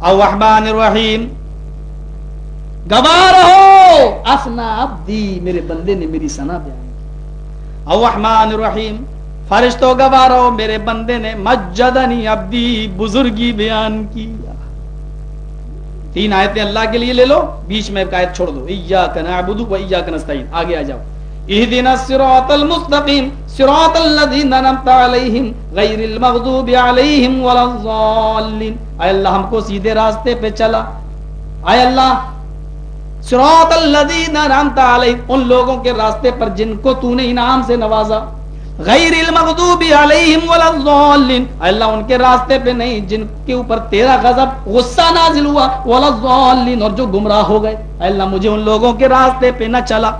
الرحمن الرحیم۔ گواہ رہو۔ اسنا عبدی میرے بندے نے میری سنا بیان کی۔ الرحمن الرحیم۔ فرشتوں گواہ رہو۔ میرے بندے نے مجدنی عبدی بزرگی بیان کی۔ تین آیتیں اللہ کے لیے لے لو بیچ میں ایک آیت چھوڑ دو۔ ایاک نعبد و ایاک نستعین۔ آگے آ جاؤ۔ اهدنا الصراط المستقيم، صراط الذين انعمت عليهم غير المغضوب عليهم ولا الضالين. اے اللہ، ہم کو سیدھے راستے پہ چلا۔ اے اللہ، صراط الذين انعمت عليهم، ان لوگوں کے راستے پر جن کو تو نے انعام سے نوازا۔ غیر المغضوب علیہم ولا الضالین اللہ، ان کے راستے پہ نہیں، جن کے اوپر تیرا غضب غصہ نازل ہوا، ولا الضالین اور جو گمراہ ہو گئے۔ اللہ، مجھے ان لوگوں کے راستے پہ نہ چلا۔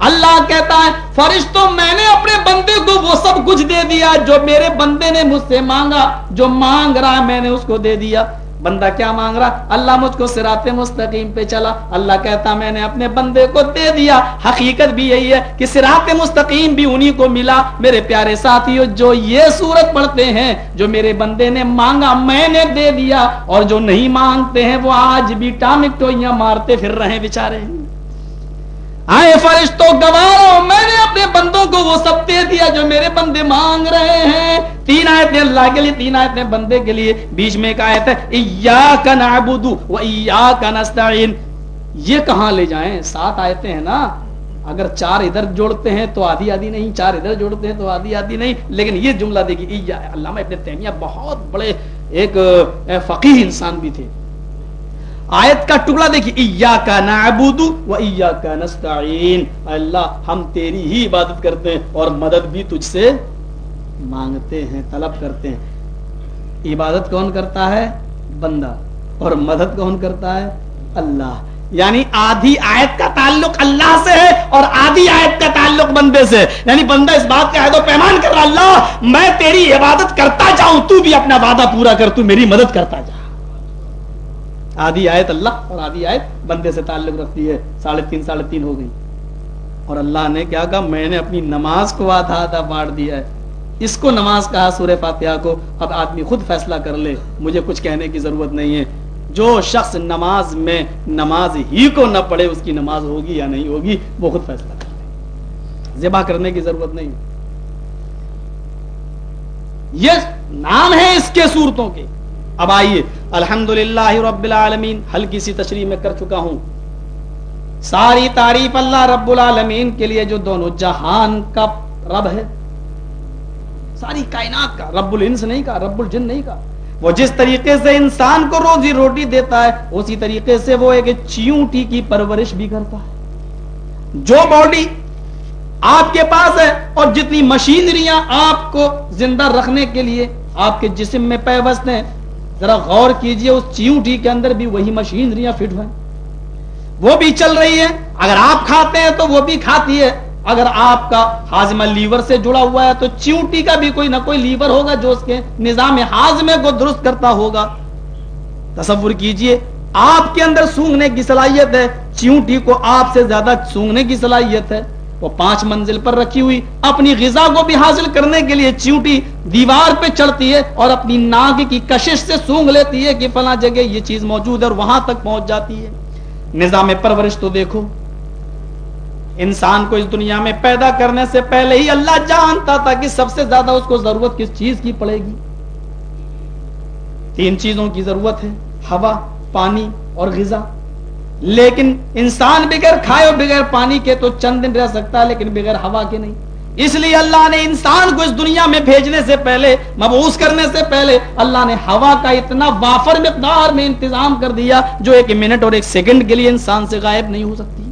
اللہ کہتا ہے، فرشتوں، میں نے اپنے بندے کو وہ سب کچھ دے دیا جو میرے بندے نے مجھ سے مانگا، جو مانگ رہا میں نے اس کو دے دیا۔ بندہ کیا مانگ رہا؟ اللہ مجھ کو سرات مستقیم پہ چلا۔ اللہ کہتا میں نے اپنے بندے کو دے دیا۔ حقیقت بھی یہی ہے کہ سرات مستقیم بھی انہی کو ملا۔ میرے پیارے ساتھیوں جو یہ صورت پڑھتے ہیں، جو میرے بندے نے مانگا، میں نے دے دیا۔ اور جو نہیں مانگتے ہیں، وہ آج بھی ٹامک ٹوئیاں مارتے پھر رہے بےچارے آئے فرشتوں گوارو، میں نے اپنے بندوں کو وہ سب دے دیا جو میرے بندے مانگ رہے ہیں۔ تین آیتیں اللہ کے لیے، تین آیتیں بندے کے لیے۔ بیچ میں ایک آیت ہے ایاک و ایاک نستعین یہ کہاں لے جائیں؟ سات آیتیں ہیں نا۔ اگر چار ادھر جوڑتے ہیں تو آدھی آدھی نہیں، چار ادھر جوڑتے ہیں تو آدھی آدھی نہیں۔ لیکن یہ جملہ دیکھیے علامہ ابن تیمیہ بہت بڑے ایک فقیہ انسان بھی تھے۔ آیت کا ٹکڑا دیکھیے نستعین. اللہ ہم تیری ہی عبادت کرتے ہیں اور مدد بھی تجھ سے مانگتے ہیں، طلب کرتے ہیں۔ عبادت کون کرتا ہے؟ بندہ۔ اور مدد کون کرتا ہے؟ اللہ۔ یعنی آدھی آیت کا تعلق اللہ سے ہے اور آدھی آیت کا تعلق بندے سے۔ یعنی بندہ اس بات کا عہد و پیمان کر رہا اللہ، میں تیری عبادت کرتا جاؤں، تو بھی اپنا وعدہ پورا کر، تو میری مدد کرتا جا۔ آدھی آیت اللہ اور آدھی آیت بندے سے تعلق رکھتی ہے۔ ساڑھے تین ساڑھے تین ہو گئی۔ اور اللہ نے کیا کہا؟ میں نے اپنی نماز کو آدھا آدھا بانٹ دیا ہے۔ اس کو نماز کہا سورہ فاتحہ کو۔ اب آدمی خود فیصلہ کر لے۔ مجھے کچھ کہنے کی ضرورت نہیں ہے۔ جو شخص نماز میں نماز ہی کو نہ پڑھے، اس کی نماز ہوگی یا نہیں ہوگی، وہ خود فیصلہ کر لے۔ ذبح کرنے کی ضرورت نہیں۔ یہ نام ہے اس کے صورتوں کے۔ اب آئیے۔ الحمد رب العالمین، ہلکی سی تشریح میں کر چکا ہوں۔ ساری تعریف اللہ رب العالمین کے لیے جو دونوں جہان کا رب ہے۔ ساری کائنات کا، رب الانس نہیں کا، رب الجن نہیں کا۔ وہ جس طریقے سے انسان کو روزی روٹی دیتا ہے، اسی طریقے سے وہ ایک چیونٹی کی پرورش بھی کرتا ہے۔ جو باڈی آپ کے پاس ہے اور جتنی مشینریاں آپ کو زندہ رکھنے کے لیے آپ کے جسم میں پیوست ہیں ذرا غور کیجیے، اس چیونٹی کے اندر بھی وہی مشینریاں فٹ ہوئے وہ بھی چل رہی ہے اگر آپ کھاتے ہیں تو وہ بھی کھاتی ہے۔ اگر آپ کا ہاضمہ لیور سے جڑا ہوا ہے تو چیونٹی کا بھی کوئی نہ کوئی لیور ہوگا جو اس کے نظام ہاضمے کو درست کرتا ہوگا۔ تصور کیجیے، آپ کے اندر سونگنے کی صلاحیت ہے، چیونٹی کو آپ سے زیادہ سونگنے کی صلاحیت ہے۔ وہ پانچ منزل پر رکھی ہوئی، اپنی غذا کو بھی حاصل کرنے کے لیے چیوٹی دیوار پہ چڑھتی ہے اور اپنی ناک کی کشش سے سونگ لیتی ہے کہ فلاں جگہ یہ چیز موجود ہے اور وہاں تک پہنچ جاتی ہے۔ نظام پرورش تو دیکھو، انسان کو اس دنیا میں پیدا کرنے سے پہلے ہی اللہ جانتا تھا کہ سب سے زیادہ اس کو ضرورت کس چیز کی پڑے گی۔ تین چیزوں کی ضرورت ہے، ہوا، پانی اور غذا۔ لیکن انسان بغیر کھائے اور بغیر پانی کے تو چند دن رہ سکتا ہے، لیکن بغیر ہوا کے نہیں۔ اس لیے اللہ نے انسان کو اس دنیا میں بھیجنے سے پہلے مبوس کرنے سے پہلے اللہ نے ہوا کا اتنا وافر مقدار میں انتظام کر دیا جو ایک منٹ اور ایک سیکنڈ کے لیے انسان سے غائب نہیں ہو سکتی۔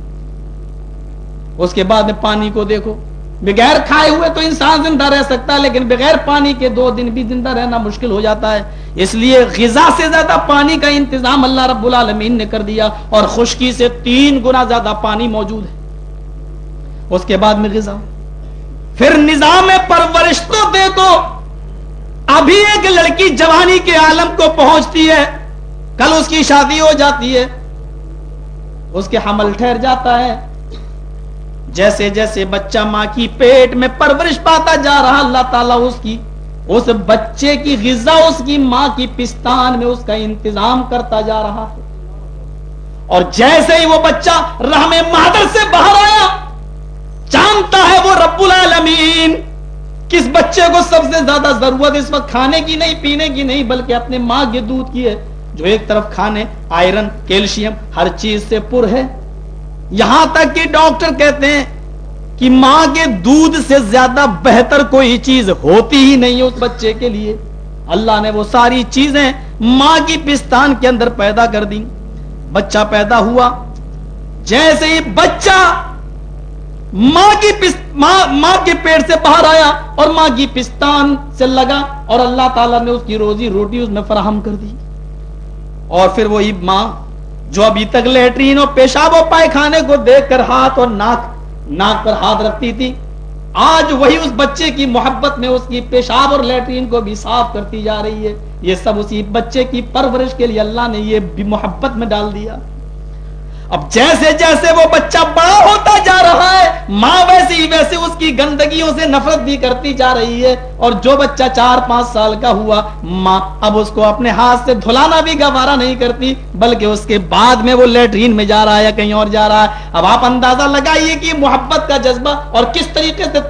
اس کے بعد میں پانی کو دیکھو، بغیر کھائے ہوئے تو انسان زندہ رہ سکتا ہے، لیکن بغیر پانی کے دو دن بھی زندہ رہنا مشکل ہو جاتا ہے۔ اس لیے غذا سے زیادہ پانی کا انتظام اللہ رب العالمین نے کر دیا اور خشکی سے تین گنا زیادہ پانی موجود ہے۔ اس کے بعد میں غذا۔ پھر نظام پرورش تو دے تو ابھی ایک لڑکی جوانی کے عالم کو پہنچتی ہے، کل اس کی شادی ہو جاتی ہے۔ اس کے حمل ٹھہر جاتا ہے۔ جیسے جیسے بچہ ماں کی پیٹ میں پرورش پاتا جا رہا، اللہ تعالیٰ اس کی اس بچے کی غذا اس کی ماں کی پستان میں اس کا انتظام کرتا جا رہا ہے۔ اور جیسے ہی وہ بچہ رحم مادر سے باہر آیا، جانتا ہے وہ رب العالمین۔ کس بچے کو سب سے زیادہ ضرورت اس وقت کھانے کی نہیں، پینے کی نہیں، بلکہ اپنے ماں کے دودھ کی ہے، جو ایک طرف کھانے، آئرن، کیلشیم، ہر چیز سے پر ہے۔ یہاں تک کہ ڈاکٹر کہتے ہیں کہ ماں کے دودھ سے زیادہ بہتر کوئی چیز ہوتی ہی نہیں اس بچے کے لیے۔ اللہ نے وہ ساری چیزیں ماں کی پستان کے اندر پیدا کر دی بچہ پیدا ہوا۔ جیسے ہی بچہ ماں کی ماں ماں کے پیٹ سے باہر آیا اور ماں کی پستان سے لگا اور اللہ تعالیٰ نے اس کی روزی روٹی اس میں فراہم کر دی۔ اور پھر وہی ماں جو ابھی تک لیٹرین اور پیشاب و پائے کھانے کو دیکھ کر ہاتھ اور ناک ناک پر ہاتھ رکھتی تھی۔ آج وہی اس بچے کی محبت میں اس کی پیشاب اور لیٹرین کو بھی صاف کرتی جا رہی ہے۔ یہ سب اسی بچے کی پرورش کے لیے اللہ نے یہ بھی محبت میں ڈال دیا۔ اب جیسے جیسے وہ بچہ بڑا ہوتا جا رہا ہے، ماں ویسے ہی ویسے اس کی گندگیوں سے نفرت بھی کرتی جا رہی ہے۔ اور جو بچہ چار پانچ سال کا ہوا، ماں اب اس کو اپنے ہاتھ سے دھلانا بھی گوارا نہیں کرتی، بلکہ اس کے بعد میں وہ لیٹرین میں جا رہا ہے یا کہیں اور جا رہا ہے۔ اب آپ اندازہ لگائیے کہ محبت کا جذبہ اور کس طریقے سے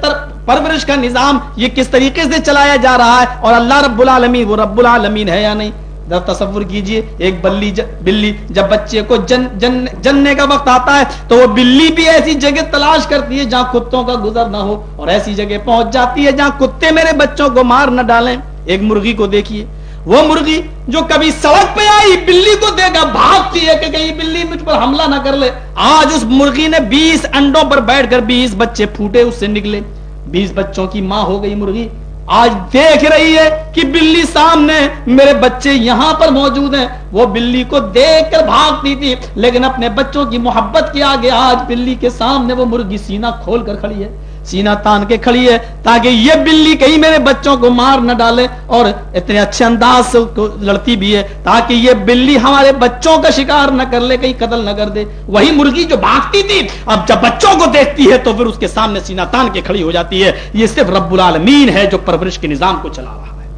پرورش کا نظام یہ کس طریقے سے چلایا جا رہا ہے اور اللہ رب العالمین وہ رب العالمین ہے یا نہیں؟ تصور کیجیے، ایک بلی ج... بلی جب بچے کو جن جن، جننے کا وقت آتا ہے، تو وہ بلی بھی ایسی جگہ تلاش کرتی ہے جہاں کتوں کا گزر نہ ہو اور ایسی جگہ پہنچ جاتی ہے جہاں کتے میرے بچوں کو مار نہ ڈالیں۔ ایک مرغی کو دیکھیے۔ وہ مرغی جو کبھی سڑک پہ آئی، بلی کو دیکھا بھاگتی ہے کہ کہیں بلی مجھ پر حملہ نہ کر لے۔ آج اس مرغی نے بیس انڈوں پر بیٹھ کر بیس بچے پھوٹے اس سے نکلے۔ بیس بچوں کی ماں ہو گئی مرغی۔ آج دیکھ رہی ہے کہ بلی سامنے میرے بچے یہاں پر موجود ہیں۔ وہ بلی کو دیکھ کر بھاگتی تھی، لیکن اپنے بچوں کی محبت کے آگے آج بلی کے سامنے وہ مرغی سینہ کھول کر کھڑی ہے۔ سینہ تان کے کھڑی ہے تاکہ یہ بلی کہیں میرے بچوں کو مار نہ ڈالے اور اتنے اچھے انداز سے لڑتی بھی ہے تاکہ یہ بلی ہمارے بچوں کا شکار نہ کر لے، کہیں قتل نہ کر دے۔ وہی مرغی جو بھاگتی تھی، اب جب بچوں کو دیکھتی ہے تو پھر اس کے سامنے سینہ تان کے کھڑی ہو جاتی ہے۔ یہ صرف رب العالمین ہے جو پرورش کے نظام کو چلا رہا ہے۔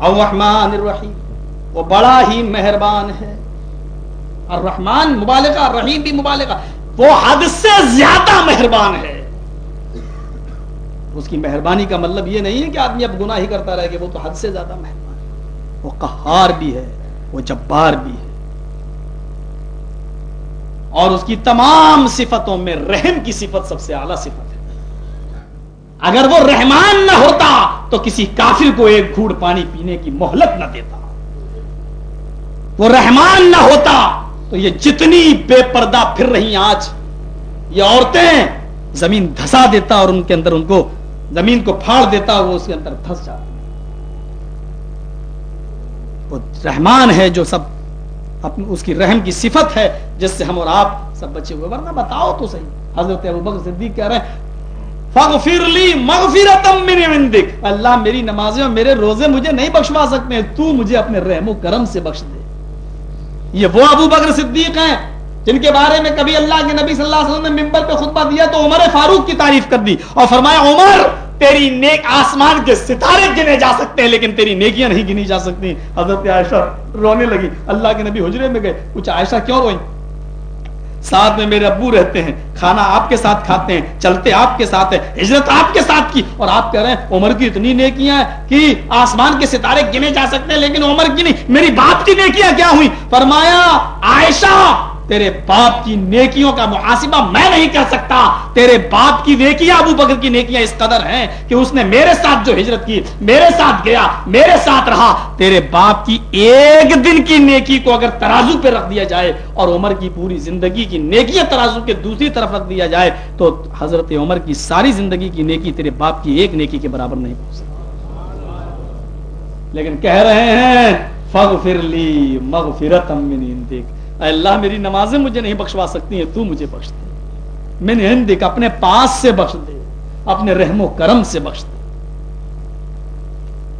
الرحمن الرحیم، وہ بڑا ہی مہربان ہے۔ الرحمن مبالغہ رحیم بھی مبالغہ۔ وہ حد سے زیادہ مہربان ہے۔ اس کی مہربانی کا مطلب یہ نہیں ہے کہ آدمی اب گناہ ہی کرتا رہے کہ وہ تو حد سے زیادہ مہربان ہے۔ وہ قہار بھی ہے، وہ جبار بھی ہے۔ اور اس کی تمام صفتوں میں رحم کی صفت سب سے اعلیٰ صفت ہے۔ اگر وہ رحمان نہ ہوتا تو کسی کافر کو ایک گھوڑ پانی پینے کی مہلت نہ دیتا۔ وہ رحمان نہ ہوتا تو یہ جتنی بے پردہ پھر رہی آج، یہ عورتیں زمین دھسا دیتا اور ان کے اندر ان کو، زمین کو پھاڑ دیتا وہ اس کے اندر دھس جاتا وہ رحمان ہے جو سب اپنی، اس کی رحم کی صفت ہے، جس سے ہم اور آپ سب بچے ہوئے، ورنہ بتاؤ تو صحیح۔ حضرت ابو بکر صدیق کہہ رہے ہیں فغفر لی مغفرتم من عندک. اللہ میری نمازیں اور میرے روزے مجھے نہیں بخشوا سکتے، تو مجھے اپنے رحم و کرم سے بخش دے۔ یہ وہ ابو بکر صدیق ہیں جن کے بارے میں کبھی اللہ کے نبی صلی اللہ علیہ وسلم نے ممبر پہ خطبہ دیا تو عمر فاروق کی تعریف کر دی اور فرمایا، عمر، تیری نیک آسمان کے ستارے گنے جا سکتے ہیں، لیکن تیری نیکیاں نہیں گنی جا سکتی۔ حضرت عائشہ رونے لگی۔ اللہ کے نبی حجرے میں گئے۔ کچھ عائشہ کیوں روئی ساتھ میں میرے ابو رہتے ہیں، کھانا آپ کے ساتھ کھاتے ہیں، چلتے آپ کے ساتھ ہے ہجرت آپ کے ساتھ کی۔ اور آپ کہہ رہے ہیں، عمر کی اتنی نیکیاں کہ آسمان کے ستارے گنے جا سکتے ہیں، لیکن عمر کی نہیں، میری باپ کی نیکیاں کیا ہوئی فرمایا، عائشہ تیرے باپ کی نیکیوں کا محاسبہ میں نہیں کر سکتا۔ تیرے باپ کی نیکیاں ابو بکر کی نیکیاں اس قدر ہیں کہ اس نے میرے ساتھ جو ہجرت کی، میرے ساتھ گیا، میرے ساتھ رہا۔ تیرے باپ کی ایک دن کی نیکی کو اگر ترازو پہ رکھ دیا جائے اور عمر کی پوری زندگی کی نیکیاں ترازو کے دوسری طرف رکھ دیا جائے، تو حضرت عمر کی ساری زندگی کی نیکی تیرے باپ کی ایک نیکی کے برابر نہیں پہنچ سکتی۔ لیکن کہہ رہے ہیں فغفر لی مغفرت من عندک۔ اے اللہ میری نمازیں مجھے نہیں بخشوا سکتی ہیں، تو مجھے بخش دے۔ میں نے ہندک اپنے پاس سے بخش دے، اپنے رحم و کرم سے بخش دے۔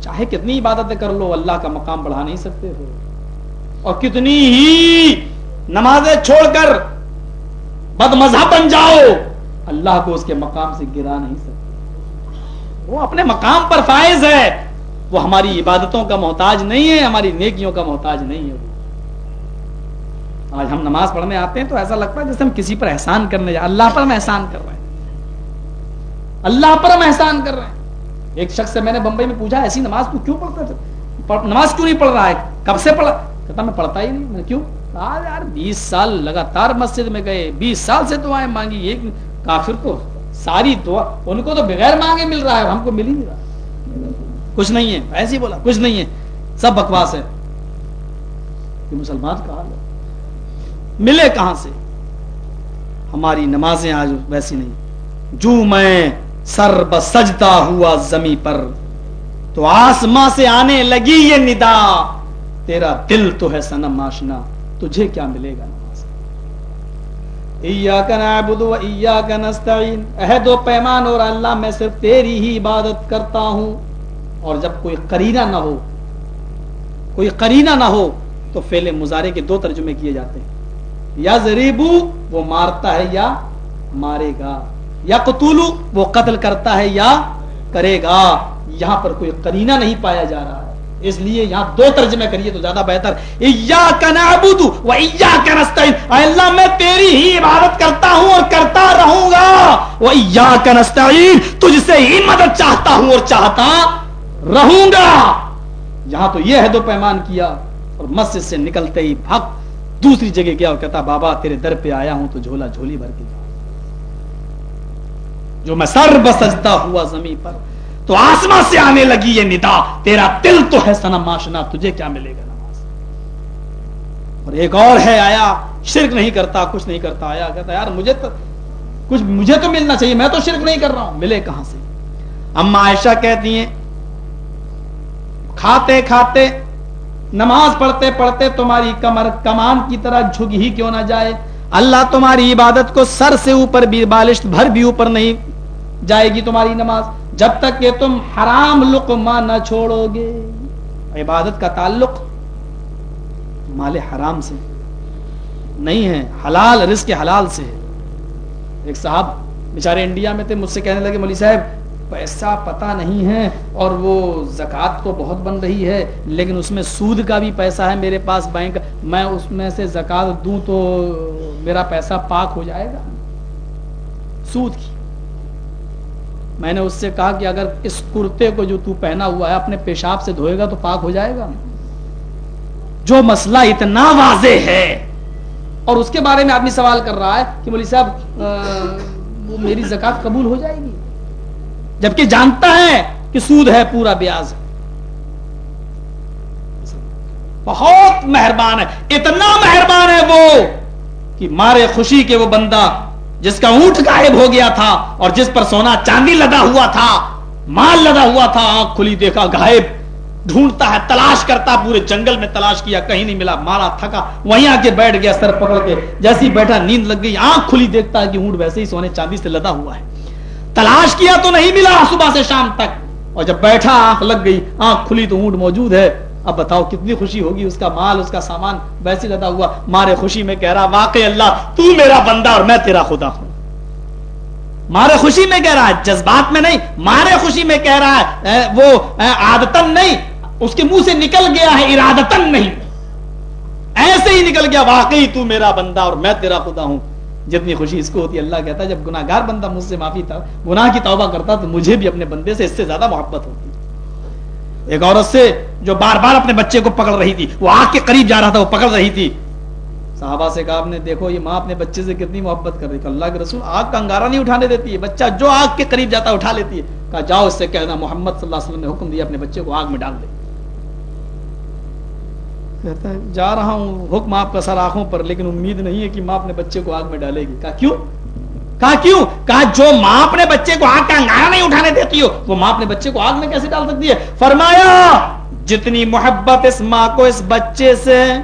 چاہے کتنی عبادتیں کر لو، اللہ کا مقام بڑھا نہیں سکتے ہو۔ اور کتنی ہی نمازیں چھوڑ کر بد مذہب بن جاؤ، اللہ کو اس کے مقام سے گرا نہیں سکتے۔ وہ اپنے مقام پر فائز ہے۔ وہ ہماری عبادتوں کا محتاج نہیں ہے، ہماری نیکیوں کا محتاج نہیں ہے۔ آج ہم نماز پڑھنے آتے ہیں تو ایسا لگتا ہے جیسے ہم کسی پر احسان کرنے جا اللہ پر ہم احسان کر رہے ہیں۔ اللہ پر ہم احسان کر رہے ہیں۔ ایک شخص سے میں نے بمبئی میں پوچھا، ایسی نماز تو کیوں پڑھتا نماز کیوں نہیں پڑھ رہا ہے؟ کب سے پڑھا؟ کہتا میں پڑھتا ہی نہیں۔ میں کیوں؟ یار بیس سال لگاتار مسجد میں گئے، بیس سال سے دعائیں مانگی، ایک کافر کو ساری دعا، ان کو تو بغیر مانگے مل رہا ہے، ہم کو مل ہی نہیں رہا۔ کچھ نہیں ہے، ایسے ہی بولا، کچھ نہیں ہے۔ سب بکواس ہے۔ یہ مسلمان کہا ملے کہاں سے؟ ہماری نمازیں آج ویسی نہیں۔ جو میں سر بسجتا ہوا زمین پر، تو آسماں سے آنے لگی یہ ندا۔ تیرا دل تو ہے سنم آشنا، تجھے کیا ملے گا نماز؟ عہد و پیمان اور اللہ، میں صرف تیری ہی عبادت کرتا ہوں۔ اور جب کوئی قرینہ نہ ہو، کوئی قرینہ نہ ہو، تو فیل مظاہرے کے دو ترجمے کیے جاتے ہیں۔ یا زریبو وہ مارتا ہے یا مارے گا یا قتولو وہ قتل کرتا ہے یا کرے گا یہاں پر کوئی قرینہ نہیں پایا جا رہا ہے۔ اس لیے یہاں دو ترجمے کریے تو زیادہ بہتر۔ اللہ، میں تیری ہی عبادت کرتا ہوں اور کرتا رہوں گا۔ تجھ سے ہی مدد چاہتا ہوں اور چاہتا رہوں گا۔ یہاں تو یہ ہے دو پیمان کیا۔ اور مسجد سے نکلتے ہی بھگ دوسری جگہ گیا اور کہتا، بابا، تیرے در پہ آیا ہوں تو جھولا جھولی بھر کے جا۔ جو میں سر بسجتا ہوا زمین پر، تو آسمان سے آنے لگی یہ ندا۔ تیرا دل تو ہے سنم ماشنا تجھے کیا ملے گا نماز؟ اور ایک اور ہے آیا، شرک نہیں کرتا، کچھ نہیں کرتا۔ آیا، کہتا، یار، مجھے تو، کچھ مجھے تو ملنا چاہیے، میں تو شرک نہیں کر رہا ہوں۔ ملے کہاں سے؟ اما عائشہ کہتی ہیں، کھاتے کھاتے نماز پڑھتے پڑھتے تمہاری کمر کمان کی طرح جھک ہی کیوں نہ جائے؟ اللہ تمہاری عبادت کو سر سے اوپر بھی بالشت بھر بھی اوپر نہیں جائے گی تمہاری نماز۔ جب تک کہ تم حرام لقمہ نہ چھوڑو گے۔ عبادت کا تعلق مال حرام سے نہیں ہے، حلال، رزق حلال سے ہے۔ ایک صاحب بیچارے انڈیا میں تھے، مجھ سے کہنے لگے، مولوی صاحب پیسہ پتا نہیں ہے اور وہ زکوٰۃ تو بہت بن رہی ہے، لیکن اس میں سود کا بھی پیسہ ہے میرے پاس بینک، میں اس میں سے زکوٰۃ دوں تو میرا پیسہ پاک ہو جائے گا؟ سود کی۔ میں نے اس سے کہا کہ اگر اس کرتے کو جو تو پہنا ہوا ہے اپنے پیشاب سے دھوئے گا تو پاک ہو جائے گا۔ جو مسئلہ اتنا واضح ہے، اور اس کے بارے میں آدمی سوال کر رہا ہے کہ مولی صاحب وہ میری زکات قبول ہو جائے گی؟ جبکہ جانتا ہے کہ سود ہے، پورا بیاض بہت مہربان ہے، اتنا مہربان ہے وہ کہ مارے خوشی کے وہ بندہ جس کا اونٹ غائب ہو گیا تھا اور جس پر سونا چاندی لدا ہوا تھا، مال لدا ہوا تھا، آنکھ کھلی دیکھا، غائب، ڈھونڈتا ہے، تلاش کرتا، پورے جنگل میں تلاش کیا، کہیں نہیں ملا، مارا، تھکا، وہیں آ کے بیٹھ گیا، سر پکڑ کے جیسی بیٹھا، نیند لگ گئی، آنکھ کھلی دیکھتا ہے کہ اونٹ ویسے ہی سونے چاندی سے لدا ہوا ہے۔ تلاش کیا تو نہیں ملا صبح سے شام تک۔ اور جب بیٹھا، آنکھ لگ گئی، آنکھ کھلی تو اونٹ موجود ہے۔ اب بتاؤ، کتنی خوشی ہوگی اس کا مال، اس کا سامان ویسے لدا ہوا۔ مارے خوشی میں کہہ رہا واقع اللہ، تو میرا بندہ اور میں تیرا خدا ہوں۔ مارے خوشی میں کہہ رہا ہے جذبات میں نہیں۔ مارے خوشی میں کہہ رہا ہے وہ آدتن نہیں۔ اس کے منہ سے نکل گیا ہے ارادتن نہیں۔ ایسے ہی نکل گیا، واقعی تو میرا بندہ اور میں تیرا خدا ہوں۔ جتنی خوشی اس کو ہوتی ہے، اللہ کہتا ہے، جب گناہ گار بندہ مجھ سے معافی تھا گناہ کی توبہ کرتا تو مجھے بھی اپنے بندے سے اس سے زیادہ محبت ہوتی۔ ایک عورت سے جو بار بار اپنے بچے کو پکڑ رہی تھی، وہ آگ کے قریب جا رہا تھا، وہ پکڑ رہی تھی۔ صحابہ سے کہا، آپ نے دیکھو، یہ ماں اپنے بچے سے کتنی محبت کر رہی تھی۔ اللہ کے رسول آگ کا انگارہ نہیں اٹھانے دیتی ہے، بچہ جو آگ کے قریب جاتا ہے اٹھا لیتی ہے۔ کہا، جاؤ، اس سے کہنا، محمد صلی اللہ علیہ وسلم نے حکم دیا، اپنے بچے کو آگ میں ڈال دے۔ کہتا ہے، جا رہا ہوں حکم آپ کا سر آنکھوں پر، لیکن امید نہیں ہے کہ ماں اپنے بچے کو آگ میں ڈالے گی. کہا، کیوں؟ کہا کیوں؟ کہا، جو ماں اپنے بچے کو آگ کا انگارہ نہیں اٹھانے دیتی ہو، وہ ماں اپنے بچے کو آگ میں کیسے ڈال سکتی ہے؟ فرمایا، جتنی محبت اس ماں کو اس بچے سے،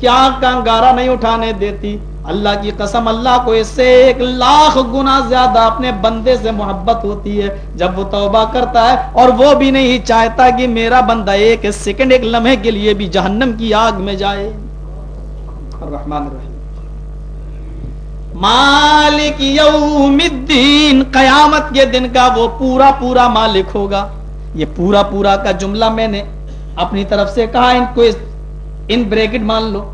کیا آگ کا انگارہ نہیں اٹھانے دیتی؟ اللہ کی قسم اللہ کو اس سے ایک لاکھ گنا زیادہ اپنے بندے سے محبت ہوتی ہے جب وہ توبہ کرتا ہے اور وہ بھی نہیں چاہتا کہ میرا بندہ ایک سیکنڈ ایک لمحے کے لیے بھی جہنم کی آگ میں جائے۔ الرحمن الرحیم۔ مالک یوم الدین، قیامت کے دن کا وہ پورا پورا مالک ہوگا۔ یہ پورا پورا کا جملہ میں نے اپنی طرف سے کہا، ان کو ان بریکٹ مان لو۔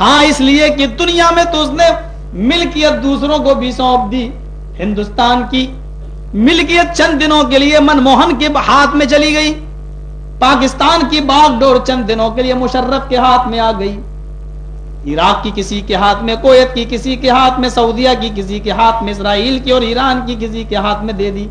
ہاں اس لیے کہ دنیا میں تو اس نے ملکیت دوسروں کو بھی سونپ دی، ہندوستان کی۔ ملکیت چند دنوں کے لیے منموہن کے ہاتھ میں چلی گئی۔ پاکستان کی باغ ڈور چند دنوں کے لیے مشرف کے ہاتھ میں آ گئی۔ عراق کی کسی کے ہاتھ میں، کویت کی کسی کے ہاتھ میں، سعودیہ کی کسی کے ہاتھ میں، اسرائیل کی اور ایران کی کسی کے ہاتھ میں دے دی۔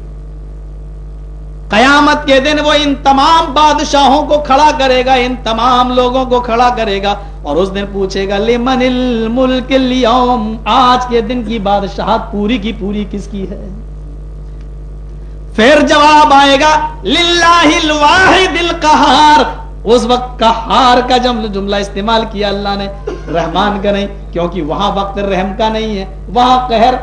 قیامت کے دن وہ ان تمام بادشاہوں کو کھڑا کرے گا، ان تمام لوگوں کو کھڑا کرے گا اور اس دن پوچھے گا، لمن الملک اليوم؟ آج کے دن کی بادشاہت پوری کی پوری کس کی ہے؟ پھر جواب آئے گا، للہ الواحد القہار۔ اس وقت کہار کا جملہ استعمال کیا اللہ نے۔ رحمان کا نہیں، کیونکہ وہاں وقت رحم کا نہیں ہے۔ وہاں قہر،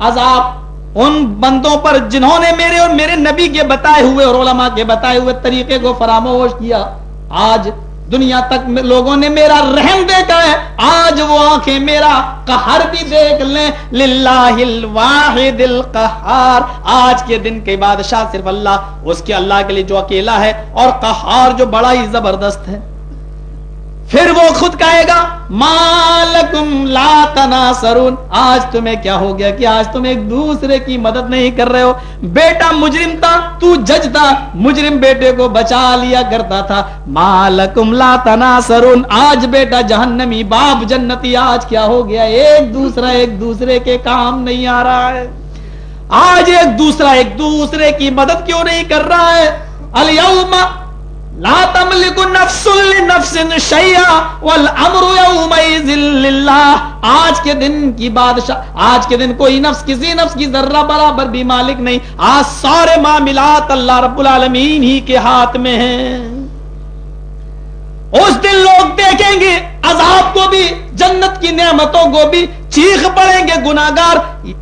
عذاب ان بندوں پر جنہوں نے میرے اور میرے نبی کے بتائے ہوئے اور علماء کے بتائے ہوئے طریقے کو فراموش کیا، آج دنیا تک لوگوں نے میرا رحم دیکھا ہے، آج وہ آنکھیں میرا قہر بھی دیکھ لیں۔ للہ الواحد القہار۔ آج کے دن کے بادشاہ صرف اللہ، اس کے اللہ کے لیے جو اکیلا ہے اور قہار جو بڑا ہی زبردست ہے۔ پھر وہ خود کہے گا مالکم لا تناصرون. آج تمہیں کیا ہو گیا کہ آج تم ایک دوسرے کی مدد نہیں کر رہے ہو؟ بیٹا مجرم تھا، تو جج تھا، مجرم بیٹے کو بچا لیا کرتا تھا. مالکم لا تناصرون. آج بیٹا جہنمی باپ جنتی، آج کیا ہو گیا؟ ایک دوسرا ایک دوسرے کے کام نہیں آ رہا ہے۔ آج ایک دوسرا ایک دوسرے کی مدد کیوں نہیں کر رہا ہے؟ الیوم لا تملک نفس لنفس شیئا والامر یومئذ للہ آج کے دن کی بادشاہ آج کے دن کوئی نفس کسی نفس کی ذرہ برابر بھی مالک نہیں. آج سارے معاملات اللہ رب العالمین ہی کے ہاتھ میں ہیں. اس دن لوگ دیکھیں گے، عذاب کو بھی، جنت کی نعمتوں کو بھی چیخ پڑیں گے گناگار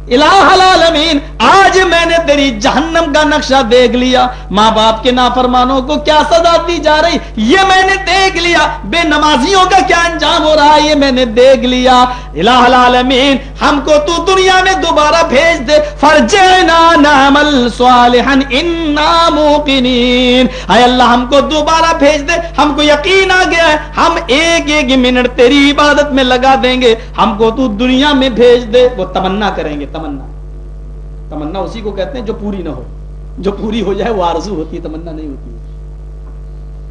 الہ العالمین، آج میں نے تیری جہنم کا نقشہ دیکھ لیا۔ ماں باپ کے نافرمانوں کو کیا سزا دی جا رہی؟ یہ میں نے دیکھ لیا۔ بے نمازیوں کا کیا انجام ہو رہا؟ ہے یہ میں نے دیکھ لیا۔ الہ العالمین، ہم کو تو دنیا میں دوبارہ بھیج دے۔ فرجنا نعمل صالحا، انا موقنین۔ اے اللہ، ہم کو دوبارہ بھیج دے۔ ہم کو یقین آ گیا ہے۔ ہم ایک ایک منٹ تیری عبادت میں لگا دیں گے۔ ہم کو تو دنیا دنیا میں بھیج دے، وہ تمنا کریں گے، تمنا۔ تمنا اسی کو کہتے ہیں جو پوری نہ ہو۔ جو پوری ہو جائے، وہ آرزو ہوتی ہے، تمنا نہیں ہوتی۔ ہے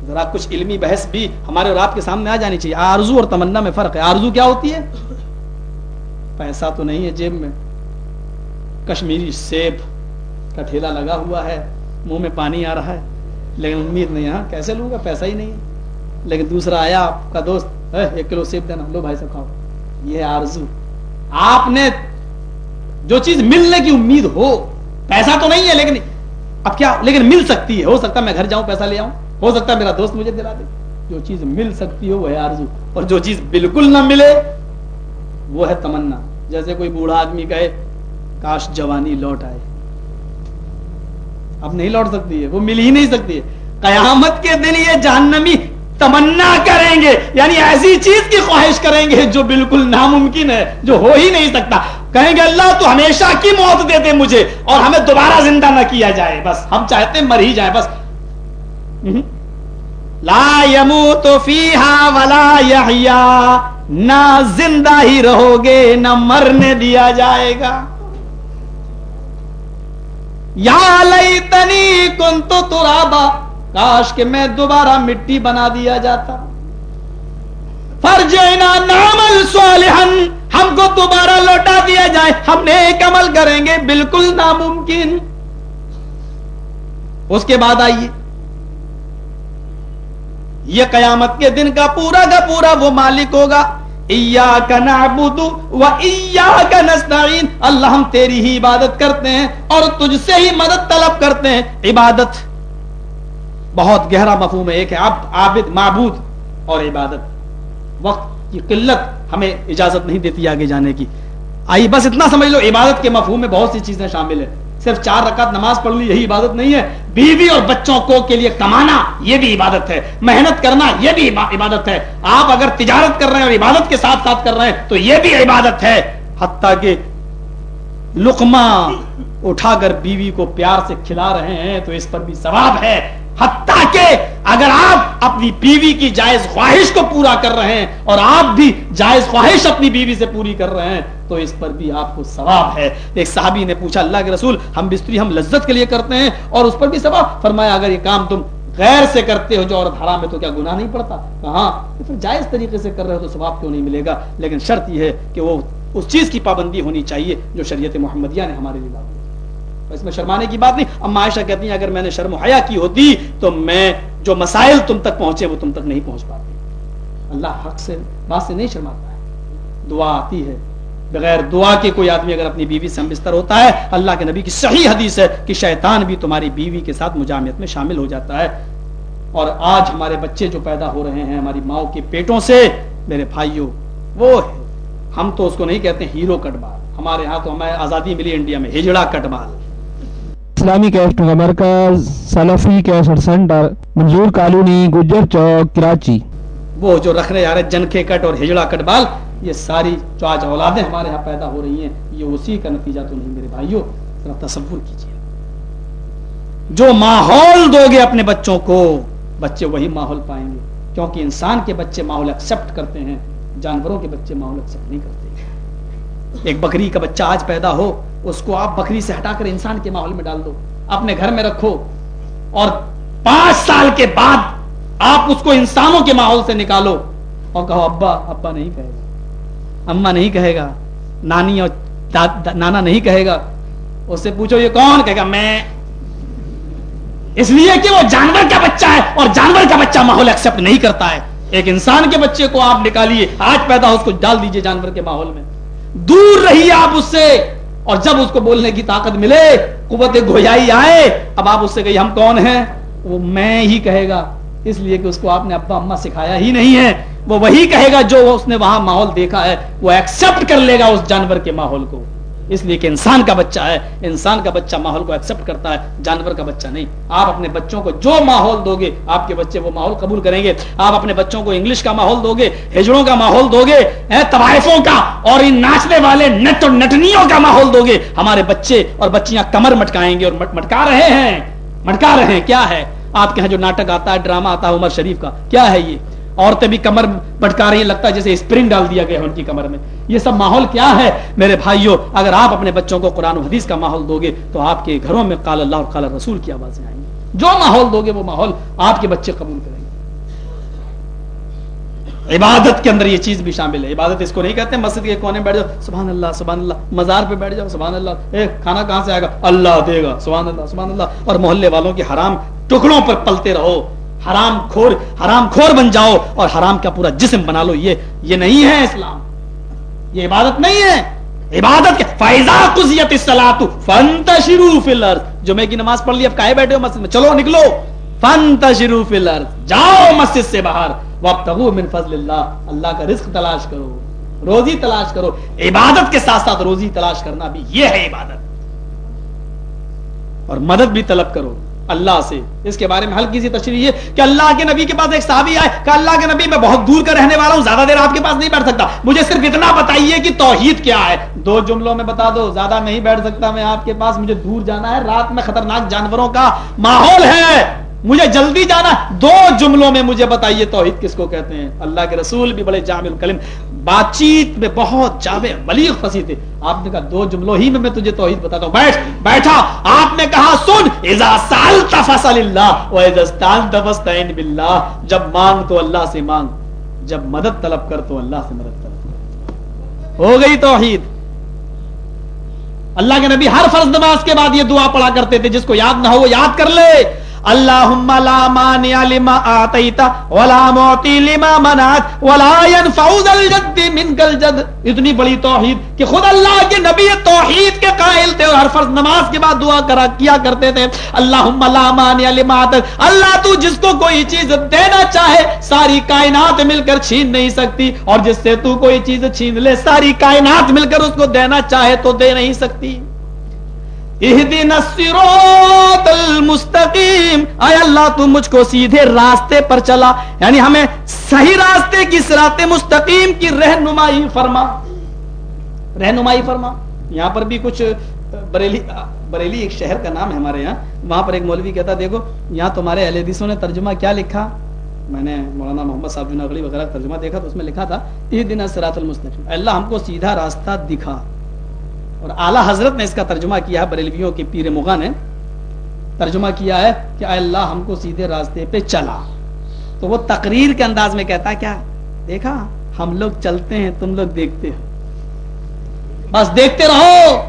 ذرا کچھ علمی بحث بھی ہمارے اور آپ کے سامنے آ جانی چاہیے۔ آرزو اور تمنا میں فرق ہے۔ آرزو کیا ہوتی ہے؟ پیسہ تو نہیں ہے جیب میں۔ کشمیری سیب کا ٹھیلا لگا ہوا ہے، منہ میں پانی آ رہا ہے۔ لیکن امید نہیں ہاں کیسے لوں گا؟ پیسہ ہی نہیں ہے۔ لیکن دوسرا آیا آپ کا دوست ایک کلو سیب دینا۔ لو بھائی صاحب، کھاؤ۔ یہ آرزو۔ آپ نے جو چیز ملنے کی امید ہو، پیسہ تو نہیں ہے، لیکن اب کیا لیکن مل سکتی ہے۔ ہو سکتا ہے میں گھر جاؤں، پیسہ لے آؤں۔ ہو سکتا ہے میرا دوست مجھے دلا دے۔ جو چیز مل سکتی ہو، وہ ہے آرزو۔ اور جو چیز بالکل نہ ملے، وہ ہے تمنا۔ جیسے کوئی بوڑھا آدمی کہے، کاش جوانی لوٹ آئے۔ اب نہیں لوٹ سکتی ہے، وہ مل ہی نہیں سکتی ہے۔ قیامت کے دن یہ جہنمی تمنا کریں گے یعنی ایسی چیز کی خواہش کریں گے جو بالکل ناممکن ہے، جو ہو ہی نہیں سکتا۔ کہیں گے، اللہ تو ہمیشہ کی موت دے دے مجھے اور ہمیں دوبارہ زندہ نہ کیا جائے، بس ہم چاہتے مر ہی جائے، بس۔ لا يموت فیہا ولا یحیا، نہ زندہ ہی رہو گے نہ مرنے دیا جائے گا۔ یا لیتنی کنت ترابا کاش کہ میں دوبارہ مٹی بنا دیا جاتا۔ فرجینا نامل صالحن ہم کو دوبارہ لوٹا دیا جائے۔ ہم نے ایک عمل کریں گے، بالکل ناممکن۔ اس کے بعد آئیے۔ یہ قیامت کے دن کا پورا کا پورا وہ مالک ہوگا۔ اللہ ہم تیری ہی عبادت کرتے ہیں اور تجھ سے ہی مدد طلب کرتے ہیں۔ عبادت۔ بہت گہرا مفہوم ہے، ایک ہے عابد، معبود اور عبادت۔ وقت کی قلت ہمیں اجازت نہیں دیتی آگے جانے کی۔ آئی بس اتنا سمجھ لو، عبادت کے مفہوم میں بہت سی چیزیں شامل ہیں۔ صرف چار رکعت نماز پڑھ لی، یہی عبادت نہیں ہے۔ بیوی اور بچوں کو کے لیے کمانا، یہ بھی عبادت ہے۔ محنت کرنا، یہ بھی عبادت ہے۔ آپ اگر تجارت کر رہے ہیں اور عبادت کے ساتھ ساتھ کر رہے ہیں، تو یہ بھی عبادت ہے۔ حتیٰ کہ لقمہ اٹھا کر بیوی کو پیار سے کھلا رہے ہیں، تو اس پر بھی ثواب ہے۔ حتیٰ کہ اگر آپ اپنی بیوی کی جائز خواہش کو پورا کر رہے ہیں اور آپ بھی جائز خواہش اپنی بیوی سے پوری کر رہے ہیں، تو اس پر بھی آپ کو ثواب ہے۔ ایک صحابی نے پوچھا، اللہ کے رسول، ہم بستری، ہم لذت کے لیے کرتے ہیں اور اس پر بھی ثواب؟ فرمایا، اگر یہ کام تم غیر سے کرتے ہو، جو عورت حرام ہے، تو کیا گناہ نہیں پڑتا؟ ہاں پھر جائز طریقے سے کر رہے ہو تو ثواب کیوں نہیں ملے گا؟ لیکن شرط یہ ہے کہ وہ اس چیز کی پابندی ہونی چاہیے جو شریعت محمدیہ نے ہمارے لیے لاگو اس میں شرمانے کی بات نہیں۔ اما عائشہ کہتی ہیں، اگر میں نے شرم و حیا کی ہوتی تو میں جو مسائل تم تک پہنچے وہ تم تک نہیں پہنچ پاتے۔ اللہ حق سے، بات سے نہیں شرماتا ہے۔ دعا آتی ہے۔ بغیر دعا کے کوئی آدمی اگر اپنی بیوی سے ہم بستر ہوتا ہے، اللہ کے نبی کی صحیح حدیث ہے کہ شیطان بھی تمہاری بیوی کے ساتھ مجامعت میں شامل ہو جاتا ہے۔ اور آج ہمارے بچے جو پیدا ہو رہے ہیں ہماری ماؤں کے پیٹوں سے، میرے بھائیوں، وہ ہے۔ ہم تو اس کو نہیں کہتے ہیرو کٹ بال۔ ہمارے یہاں تو ہمیں آزادی ملی انڈیا میں، ہجڑا کٹ بال۔ اسلامی کیسٹ کا مرکز، Salafi cassette centre, Manzoor colony, Gujar Chowk, Karachi. وہ جو رکھنے جا رہے جنکھے کٹ اور ہجڑا کٹ بال، یہ ساری جو آج اولادیں ہمارے ہاں پیدا ہو رہی ہیں۔ یہ اسی کا نتیجہ تو نہیں، میرے بھائیوں، ذرا تصور کیجیے جو ماحول دو گے اپنے بچوں کو، بچے وہی ماحول پائیں گے۔ کیونکہ انسان کے بچے ماحول ایکسپٹ کرتے ہیں، جانوروں کے بچے ماحول ایکسپٹ نہیں کرتے۔ ایک بکری کا بچہ آج پیدا ہو اس کو آپ بکری سے ہٹا کر انسان کے ماحول میں ڈال دو، اپنے گھر میں رکھو۔ اور پانچ سال کے بعد آپ اس کو انسانوں کے ماحول سے نکالو۔ اور کہو، ابا ابا نہیں کہے گا۔ اما نہیں کہے گا۔ نانی اور نانا نہیں کہے گا۔ اس سے پوچھو، یہ کون کہے گا؟ میں۔ اس لیے کہ وہ جانور کا بچہ ہے اور جانور کا بچہ ماحول ایکسپٹ نہیں کرتا ہے۔ ایک انسان کے بچے کو آپ نکالیے، آج پیدا ہو، اس کو ڈال دیجیے جانور کے ماحول میں۔ دور رہیے آپ اس سے۔ اور جب اس کو بولنے کی طاقت ملے، قوت گویائی آئے، اب آپ اس سے کہیے ہم کون ہیں؟ وہ میں ہی کہے گا۔ اس لیے کہ اس کو آپ نے ابا اما سکھایا ہی نہیں ہے۔ وہ وہی کہے گا جو اس نے وہاں ماحول دیکھا ہے۔ وہ ایکسپٹ کر لے گا اس جانور کے ماحول کو۔ اس لیے کہ انسان کا بچہ ہے، انسان کا بچہ ماحول کو ایکسپٹ کرتا ہے، جانور کا بچہ نہیں۔ آپ اپنے بچوں کو جو ماحول دو گے، آپ کے بچے وہ ماحول قبول کریں گے۔ آپ اپنے بچوں کو انگلش کا ماحول دو گے ہجڑوں کا ماحول دو گے طوائفوں کا اور ان ناچنے والے نٹ اور نٹنیوں کا ماحول دو گے۔ ہمارے بچے اور بچیاں کمر مٹکائیں گے اور مٹکا رہے ہیں۔ مٹکا رہے ہیں، کیا ہے؟ آپ کے یہاں جو ناٹک آتا ہے، ڈرامہ آتا ہے عمر شریف کا، کیا ہے یہ؟ عورتیں بھی کمر پٹکا رہی ہیں، لگتا ہے جیسے اسپرنگ ڈال دیا گیا ان کی کمر میں۔ یہ سب ماحول کیا ہے؟ میرے بھائیوں اگر آپ اپنے بچوں کو قرآن و حدیث کا ماحول دو گے تو آپ کے گھروں میں قال اللہ اور قال رسول کی آوازیں آئیں گی۔ جو ماحول دو گے، وہ ماحول آپ کے بچے قبول کریں گے۔ عبادت کے اندر یہ چیز بھی شامل ہے۔ عبادت اس کو نہیں کہتے، مسجد کے کونے بیٹھ جاؤ، سبحان اللہ سبحان اللہ، مزار پہ بیٹھ جاؤ، سبحان اللہ۔ اے، کھانا کہاں سے آئے گا؟ اللہ دے گا، سبحان اللہ سبحان اللہ۔ اور محلے والوں کے حرام ٹکڑوں پر پلتے رہو۔ حرام خور حرام خور بن جاؤ اور حرام کا پورا جسم بنا لو، یہ یہ نہیں ہے اسلام۔ یہ عبادت نہیں ہے۔ عبادت کے فائزہ قزیت الصلاۃ فانتشروا فی الارض جمعہ کی نماز پڑھ لی، اب کہے بیٹھے ہو مسجد میں، چلو نکلو۔ فانتشروا فی الارض جاؤ مسجد سے باہر۔ وابتغوا من فضل اللہ اللہ کا رزق تلاش کرو۔ روزی تلاش کرو۔ عبادت کے ساتھ ساتھ روزی تلاش کرنا بھی یہ ہے عبادت۔ اور مدد بھی طلب کرو۔ اللہ سے۔ اس کے بارے میں ہلکی سی تشریح ہے کہ اللہ کے نبی کے پاس ایک صحابی آئے کہ اللہ کے نبی میں بہت دور کا رہنے والا ہوں، زیادہ دیر آپ کے پاس نہیں بیٹھ سکتا۔ مجھے صرف اتنا بتائیے کہ توحید کیا ہے۔ دو جملوں میں بتا دو، زیادہ نہیں بیٹھ سکتا میں آپ کے پاس، مجھے دور جانا ہے۔ رات میں خطرناک جانوروں کا ماحول ہے۔ مجھے جلدی جانا دو جملوں میں مجھے بتائیے توحید کس کو کہتے ہیں؟ اللہ کے رسول بھی بڑے جامع الکلم۔ بات چیت میں بہت جامع بلیغ فسی تھے آپ نے کہا دو جملوں ہی میں میں تجھے توحید بتاتا ہوں۔ بیٹھ، بیٹھا۔ آپ نے کہا سن، اذا سالت فصل اللہ و اذا استعنت فاستعن باللہ۔ جب مانگ تو اللہ سے مانگ، جب مدد طلب کر تو اللہ سے مدد طلب ہو گئی توحید۔ اللہ کے نبی ہر فرض نماز کے بعد یہ دعا پڑھا کرتے تھے۔ جس کو یاد نہ ہو وہ یاد کر لے۔ اللهم لا مانع لما اعطيت ولا معطي لما منعت ولا ينفع ذا الجد منك الجد اتنی بڑی توحید کہ خود اللہ کے نبی توحید کے قائل تھے اور ہر فرض نماز کے بعد دعا کرا کیا کرتے تھے اللهم لا مانع لما اعطيت اللہ تو جس کو کوئی چیز دینا چاہے ساری کائنات مل کر چھین نہیں سکتی اور جس سے تو کوئی چیز چھین لے ساری کائنات مل کر اس کو دینا چاہے تو دے نہیں سکتی المستقیم اے اللہ تم مجھ کو سیدھے راستے پر چلا. یعنی ہمیں صحیح راستے کی سرات مستقیم کی رہنمائی فرما. رہنمائی فرما. یہاں پر بھی کچھ بریلی بریلی ایک شہر کا نام ہے ہمارے یہاں. وہاں پر ایک مولوی کہتا، دیکھو، یہاں تمہارے اہل حدیثوں نے ترجمہ کیا لکھا؟ میں نے مولانا محمد صاحب جناغلی وغیرہ ترجمہ دیکھا تو اس میں لکھا تھا یہ دن سرات المستقیم اللہ، ہم کو سیدھا راستہ دکھا. اور اعلیٰ حضرت نے اس کا ترجمہ کیا ہے، بریلویوں کے پیر مغا نے ترجمہ کیا ہے کہ اے اللہ ہم کو سیدھے راستے پہ چلا۔ تو وہ تقریر کے انداز میں کہتا ہے، کیا؟ دیکھا، ہم لوگ چلتے ہیں، تم لوگ دیکھتے ہو۔ بس دیکھتے رہو،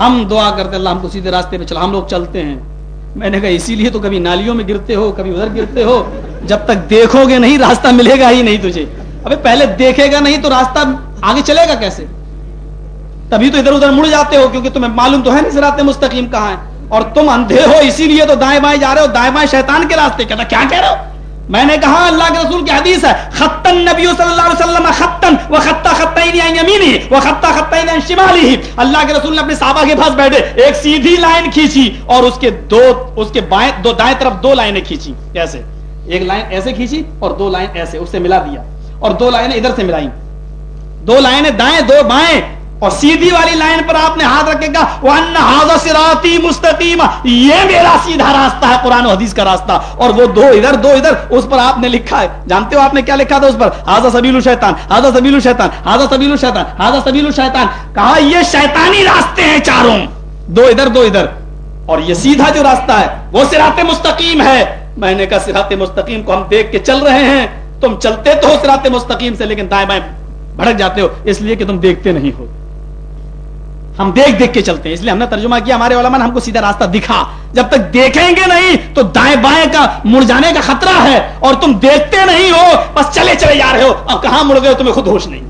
ہم دعا کرتے اللہ ہم کو سیدھے راستے پہ چلا۔ ہم لوگ چلتے ہیں۔ میں نے کہا، اسی لیے تو کبھی نالیوں میں گرتے ہو، کبھی ادھر گرتے ہو، جب تک دیکھو گے نہیں، راستہ ملے گا ہی نہیں تجھے۔ ابھی پہلے دیکھے گا نہیں تو راستہ آگے چلے گا کیسے؟ تبھی تو ادھر ادھر مڑ جاتے ہو، کیونکہ تمہیں معلوم تو ہے نہیں سرات مستقیم کہاں ہے۔ اور تم اندھے ہو، اسی لیے تو دائیں بائیں جا رہے ہو، دائیں بائیں شیطان کے راستے۔ کہتا کیا کہہ رہے ہو؟ میں نے کہا، اللہ کے رسول کی حدیث ہے، خطن نبی صلی اللہ علیہ وسلم خطن و خطا خطین عن یمینی و خطا خطین عن شمالی اللہ کے رسول نے اپنے صحابہ کے پاس بیٹھے، ایک سیدھی لائن کھینچی اور اس کے دو، اس کے بائیں، دو دائیں طرف دو لائنیں کھینچی۔ ایسے، ایک لائن ایسے کھینچی اور دو لائن ایسے، اس سے ملا دیا۔ اور دو لائنیں ادھر سے ملائی دو لائنیں دائیں، دو بائیں۔ اور سیدھی والی لائن پر آپ نے ہاتھ رکھے گا سراتی مستقیم یہ میرا سیدھا راستہ ہے، قرآن و حدیث کا راستہ۔ اور وہ دو ادھر دو ادھر، اس پر آپ نے لکھا ہے۔ جانتے ہو آپ نے کیا لکھا تھا اس پر؟ ہاضا سبیل الشیطان ہاضا سبیل الشیطان ہاضا سبیل الشیطان ہاضا سبیل الشیطان کہا، یہ شیطانی راستے ہیں چاروں۔ دو ادھر دو ادھر۔ اور یہ سیدھا جو راستہ ہے، وہ سرات مستقیم ہے۔ میں نے کہا سرات مستقیم کو ہم دیکھ کے چل رہے ہیں۔ تم چلتے تو ہو سرات مستقیم سے، لیکن دائیں بائیں بھڑک جاتے ہو، اس لیے کہ تم دیکھتے نہیں ہو۔ ہم دیکھ دیکھ کے چلتے ہیں۔ اس لیے ہم نے ترجمہ کیا، ہمارے علماء نے ہم کو سیدھا راستہ دکھا۔ جب تک دیکھیں گے نہیں تو دائیں بائیں کا مڑ جانے کا خطرہ ہے اور تم دیکھتے نہیں ہو، بس چلے چلے جا رہے ہو۔ اب کہاں مڑ گئے تمہیں خود ہوش نہیں۔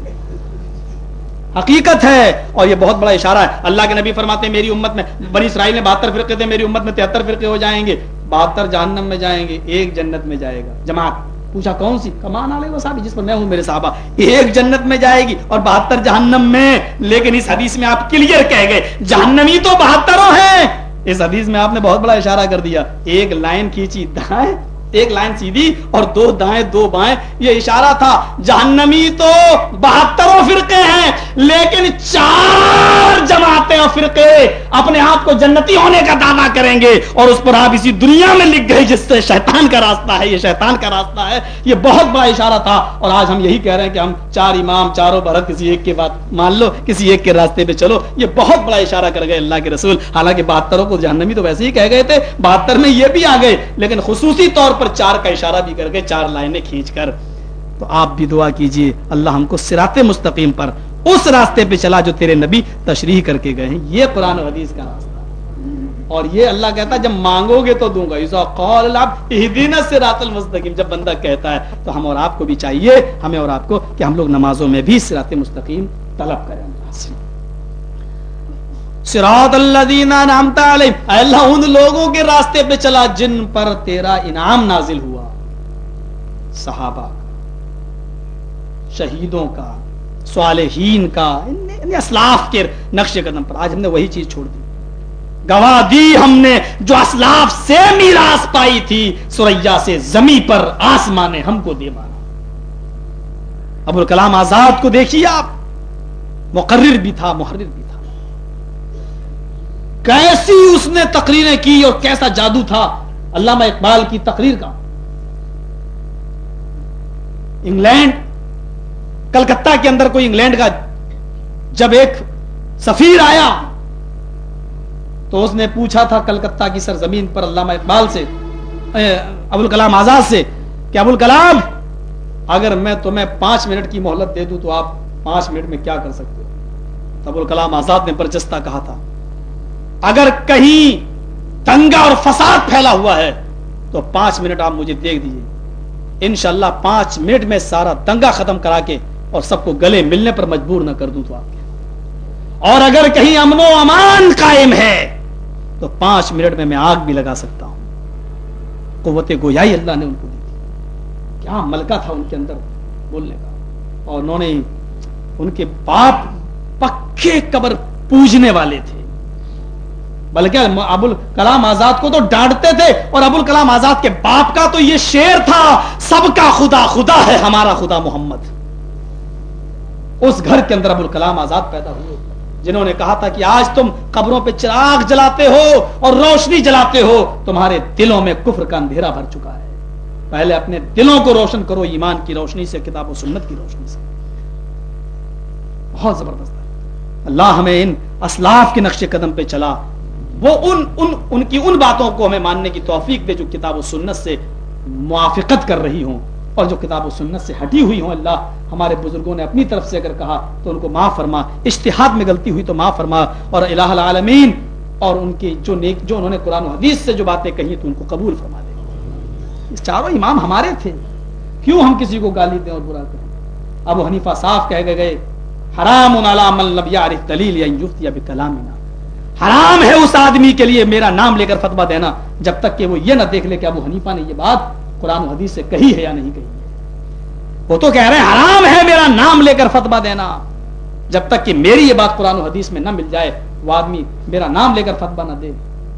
حقیقت ہے، اور یہ بہت بڑا اشارہ ہے۔ اللہ کے نبی فرماتے ہیں، میری امت میں، بنی اسرائیل میں بہتر فرقے تھے، میری امت میں تہتر فرقے ہو جائیں گے۔ بہتر جہنم میں جائیں گے، ایک جنت میں جائے گا۔ جماعت پوچھا، کون سی؟ کمان والے وہ جس پر میں ہوں میرے صحابہ. ایک جنت میں جائے گی اور بہتر جہنم میں. لیکن اس حدیث میں آپ کلیئر کہہ گئے، جہنمی تو بہتروں ہیں. اس حدیث میں آپ نے بہت بڑا اشارہ کر دیا، ایک لائن کھینچی دائیں، ایک لائن سیدھی اور دو دائیں، دو بائیں. یہ اشارہ تھا، جہنمی تو بہتروں فرقے ہیں. لیکن چار جماعتیں اور فرقے اپنے آپ کو جنتی ہونے کا دعویٰ کریں گے اور اس پر آپ اسی دنیا میں لکھ گئے جس سے شیطان کا راستہ ہے، یہ شیطان کا راستہ ہے۔ یہ بہت بڑا اشارہ تھا اور آج ہم یہی کہہ رہے ہیں کہ ہم چار امام، چاروں برت کسی ایک کے بات مان لو، کسی ایک کے راستے پہ چلو۔ یہ بہت بڑا اشارہ کر گئے اللہ کے رسول۔ حالانکہ بہتروں کو جہنمی تو ویسے ہی کہہ گئے تھے، بہتر میں یہ بھی آ گئے۔ لیکن خصوصی طور پر چار کا اشارہ بھی کر کے چار لائنیں کھینچ کر۔ تو آپ بھی دعا کیجیے، اللہ ہم کو سرات مستقیم پر اس راستے پہ چلا جو تیرے نبی تشریح کر کے گئے ہیں۔ یہ قرآن و حدیث کا راستہ اور یہ اللہ کہتا ہے، جب مانگو گے تو دوں گا۔ قول سرات المستقیم جب بندہ کہتا ہے تو ہم اور آپ کو بھی چاہیے، ہمیں اور آپ کو کہ ہم لوگ نمازوں میں بھی سرات مستقیم طلب کریں۔ سراط اللہ اللہ، ان لوگوں کے راستے پہ چلا جن پر تیرا انعام نازل ہوا۔ صحابہ شہیدوں کا صالحین کا اسلاف کے نقش قدم پر۔ آج ہم نے وہی چیز چھوڑ دی۔ گواہ دی ہم نے جو اسلاف سے میراث پائی تھی سوریا سے زمین پر آسمان نے ہم کو دے مانا ابو الکلام آزاد کو دیکھیے آپ۔ مقرر بھی تھا، محرر بھی تھا۔ کیسی اس نے تقریریں کی اور کیسا جادو تھا۔ علامہ اقبال کی تقریر کا۔ انگلینڈ کلکتہ کے اندر کوئی انگلینڈ کا جب ایک سفیر آیا تو اس نے پوچھا تھا کلکتہ کی سرزمین پر علامہ اقبال سے ابو الکلام آزاد سے کہ ابو الکلام، اگر میں تمہیں پانچ منٹ کی مہلت دے دوں تو آپ پانچ منٹ میں کیا کر سکتے ہو؟ ابو الکلام آزاد نے برجستہ کہا تھا، اگر کہیں دنگا اور فساد پھیلا ہوا ہے تو پانچ منٹ آپ مجھے دیکھ دیجیے انشاءاللہ پانچ منٹ میں سارا دنگا ختم کرا کے اور سب کو گلے ملنے پر مجبور نہ کر دوں تو آپ کے اور اگر کہیں امن و امان قائم ہے، تو پانچ منٹ میں میں آگ بھی لگا سکتا ہوں۔ قوت گویائی اللہ نے ان کو دی کیا ملکہ تھا ان کے اندر بولنے کا؟ اور انہوں نے ان کے باپ پکے قبر پوجنے والے تھے۔ بلکہ ابو الکلام آزاد کو تو ڈانٹتے تھے، اور ابو الکلام آزاد کے باپ کا تو یہ شیر تھا، سب کا خدا خدا ہے، ہمارا خدا محمد۔ اس گھر کے اندر ابو الکلام آزاد پیدا ہوئے، جنہوں نے کہا تھا کہ آج تم قبروں پہ چراغ جلاتے ہو اور روشنی جلاتے ہو، تمہارے دلوں میں کفر کا اندھیرا بھر چکا ہے۔ پہلے اپنے دلوں کو روشن کرو، ایمان کی روشنی سے، کتاب و سنت کی روشنی سے۔ بہت زبردست ہے۔ اللہ ہمیں ان اسلاف کے نقش قدم پہ چلا۔ وہ ان ان ان کی ان باتوں کو ہمیں ماننے کی توفیق دے جو کتاب و سنت سے موافقت کر رہی ہوں۔ اور جو کتاب و سنت سے ہٹی ہوئی ہوں اللہ، ہمارے بزرگوں نے اپنی طرف سے اگر کہا تو ان کو معاف فرما، اشتہاد میں غلطی ہوئی تو معاف فرما، اور الہ العالمین، اور ان کی جو نیک، جو انہوں نے قرآن و حدیث سے جو باتیں کہی تو ان کو قبول فرما دے۔ چاروں امام ہمارے تھے۔ کیوں ہم کسی کو گالی دیں اور برا کریں؟ ابو حنیفہ صاف کہہ گئے گئے، حرام دلیل یا بکلامنا۔ حرام ہے اس آدمی کے لیے میرا نام لے کر فتوا دینا، جب تک کہ وہ یہ نہ دیکھ لے کہ ابو حنیفہ نے یہ بات قرآن و حدیث سے کہی ہے یا نہیں کہی وہ تو کہہ رہے ہیں، حرام ہے میرا نام لے کر فتوا دینا۔ جب تک کہ میری یہ بات قرآن و حدیث میں نہ مل جائے، وہ آدمی میرا نام لے کر فتوا نہ دے۔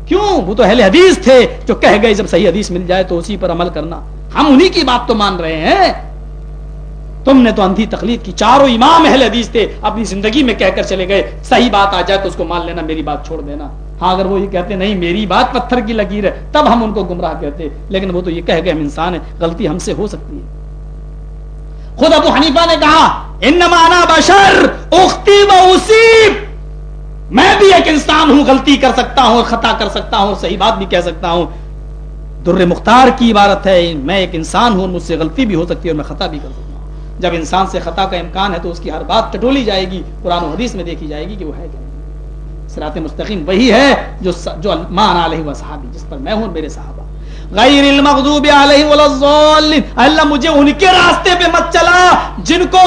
کیوں؟ وہ تو اہل حدیث تھے جو کہہ گئے، جب صحیح حدیث مل جائے تو اسی پر عمل کرنا۔ ہم انہی کی بات تو مان رہے ہیں۔ تم نے تو اندھی تقلید کی۔ چاروں امام اہل حدیث تھے، اپنی زندگی میں کہہ کر چلے گئے، صحیح بات آ جائے تو اس کو مان لینا، میری بات چھوڑ دینا۔ ہاں اگر وہ یہ کہتے نہیں، میری بات پتھر کی لکیر ہے، تب ہم ان کو گمراہ کہتے لیکن وہ تو یہ کہہ گئے ہم انسان ہیں، غلطی ہم سے ہو سکتی ہے۔ خود ابو حنیفہ نے کہا، انما بشر، اختی و اسیب میں بھی ایک انسان ہوں، غلطی کر سکتا ہوں، خطا کر سکتا ہوں، صحیح بات بھی کہہ سکتا ہوں۔ در مختار کی عبارت ہے، میں ایک انسان ہوں، مجھ سے غلطی بھی ہو سکتی ہے اور میں خطا بھی کر سکتا ہوں۔ جب انسان سے خطا کا امکان ہے، تو اس کی ہر بات ٹٹولی جائے گی، قرآن و حدیث میں دیکھی جائے گی کہ وہ ہے کیا۔ سرات مستقیم وہی ہے جو جو مان علیہ و صحابی، جس پر میں ہوں میرے صحابہ۔ غیر المغضوب علیہ والضالین اللہ، مجھے ان کے راستے پہ مت چلا جن کو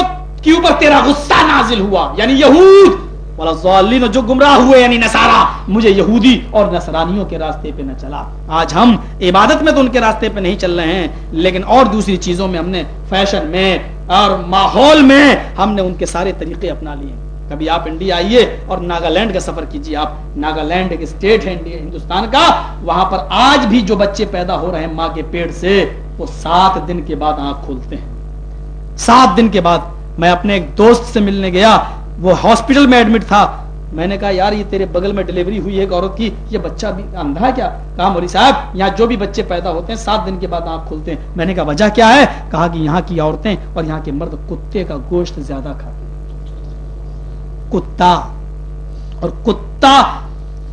کے اوپر تیرا غصہ نازل ہوا یعنی یہود۔ والضالین جو گمراہ ہوئے یعنی نصارا مجھے یہودی اور نصرانیوں کے راستے پہ نہ چلا۔ آج ہم عبادت میں تو ان کے راستے پہ نہیں چل رہے ہیں، لیکن اور دوسری چیزوں میں ہم نے فیشن میں اور ماحول میں ہم نے ان کے سارے طریقے اپنا لیے۔ کبھی آپ انڈیا آئیے اور ناگالینڈ کا سفر کیجیے آپ ناگالینڈ ایک اسٹیٹ ہے ہندوستان کا، وہاں پر آج بھی جو بچے پیدا ہو رہے ہیں ماں کے پیڑ سے، وہ سات دن کے بعد آنکھ کھولتے ہیں۔ سات دن کے بعد میں اپنے ایک دوست سے ملنے گیا، وہ ہاسپٹل میں ایڈمٹ تھا۔ میں نے کہا، یار، یہ تیرے بغل میں ڈلیوری ہوئی ایک عورت کی، یہ بچہ بھی اندھا کیا؟ کہا، موری صاحب، یہاں جو بھی بچے پیدا ہوتے ہیں، سات دن کے بعد آنکھ کھولتے ہیں۔ میں نے کہا، وجہ کیا ہے؟ کہا کہ یہاں کی عورتیں اور یہاں کے مرد کتے کا گوشت زیادہ کھاتے ہیں۔ کتا۔ اور کتا،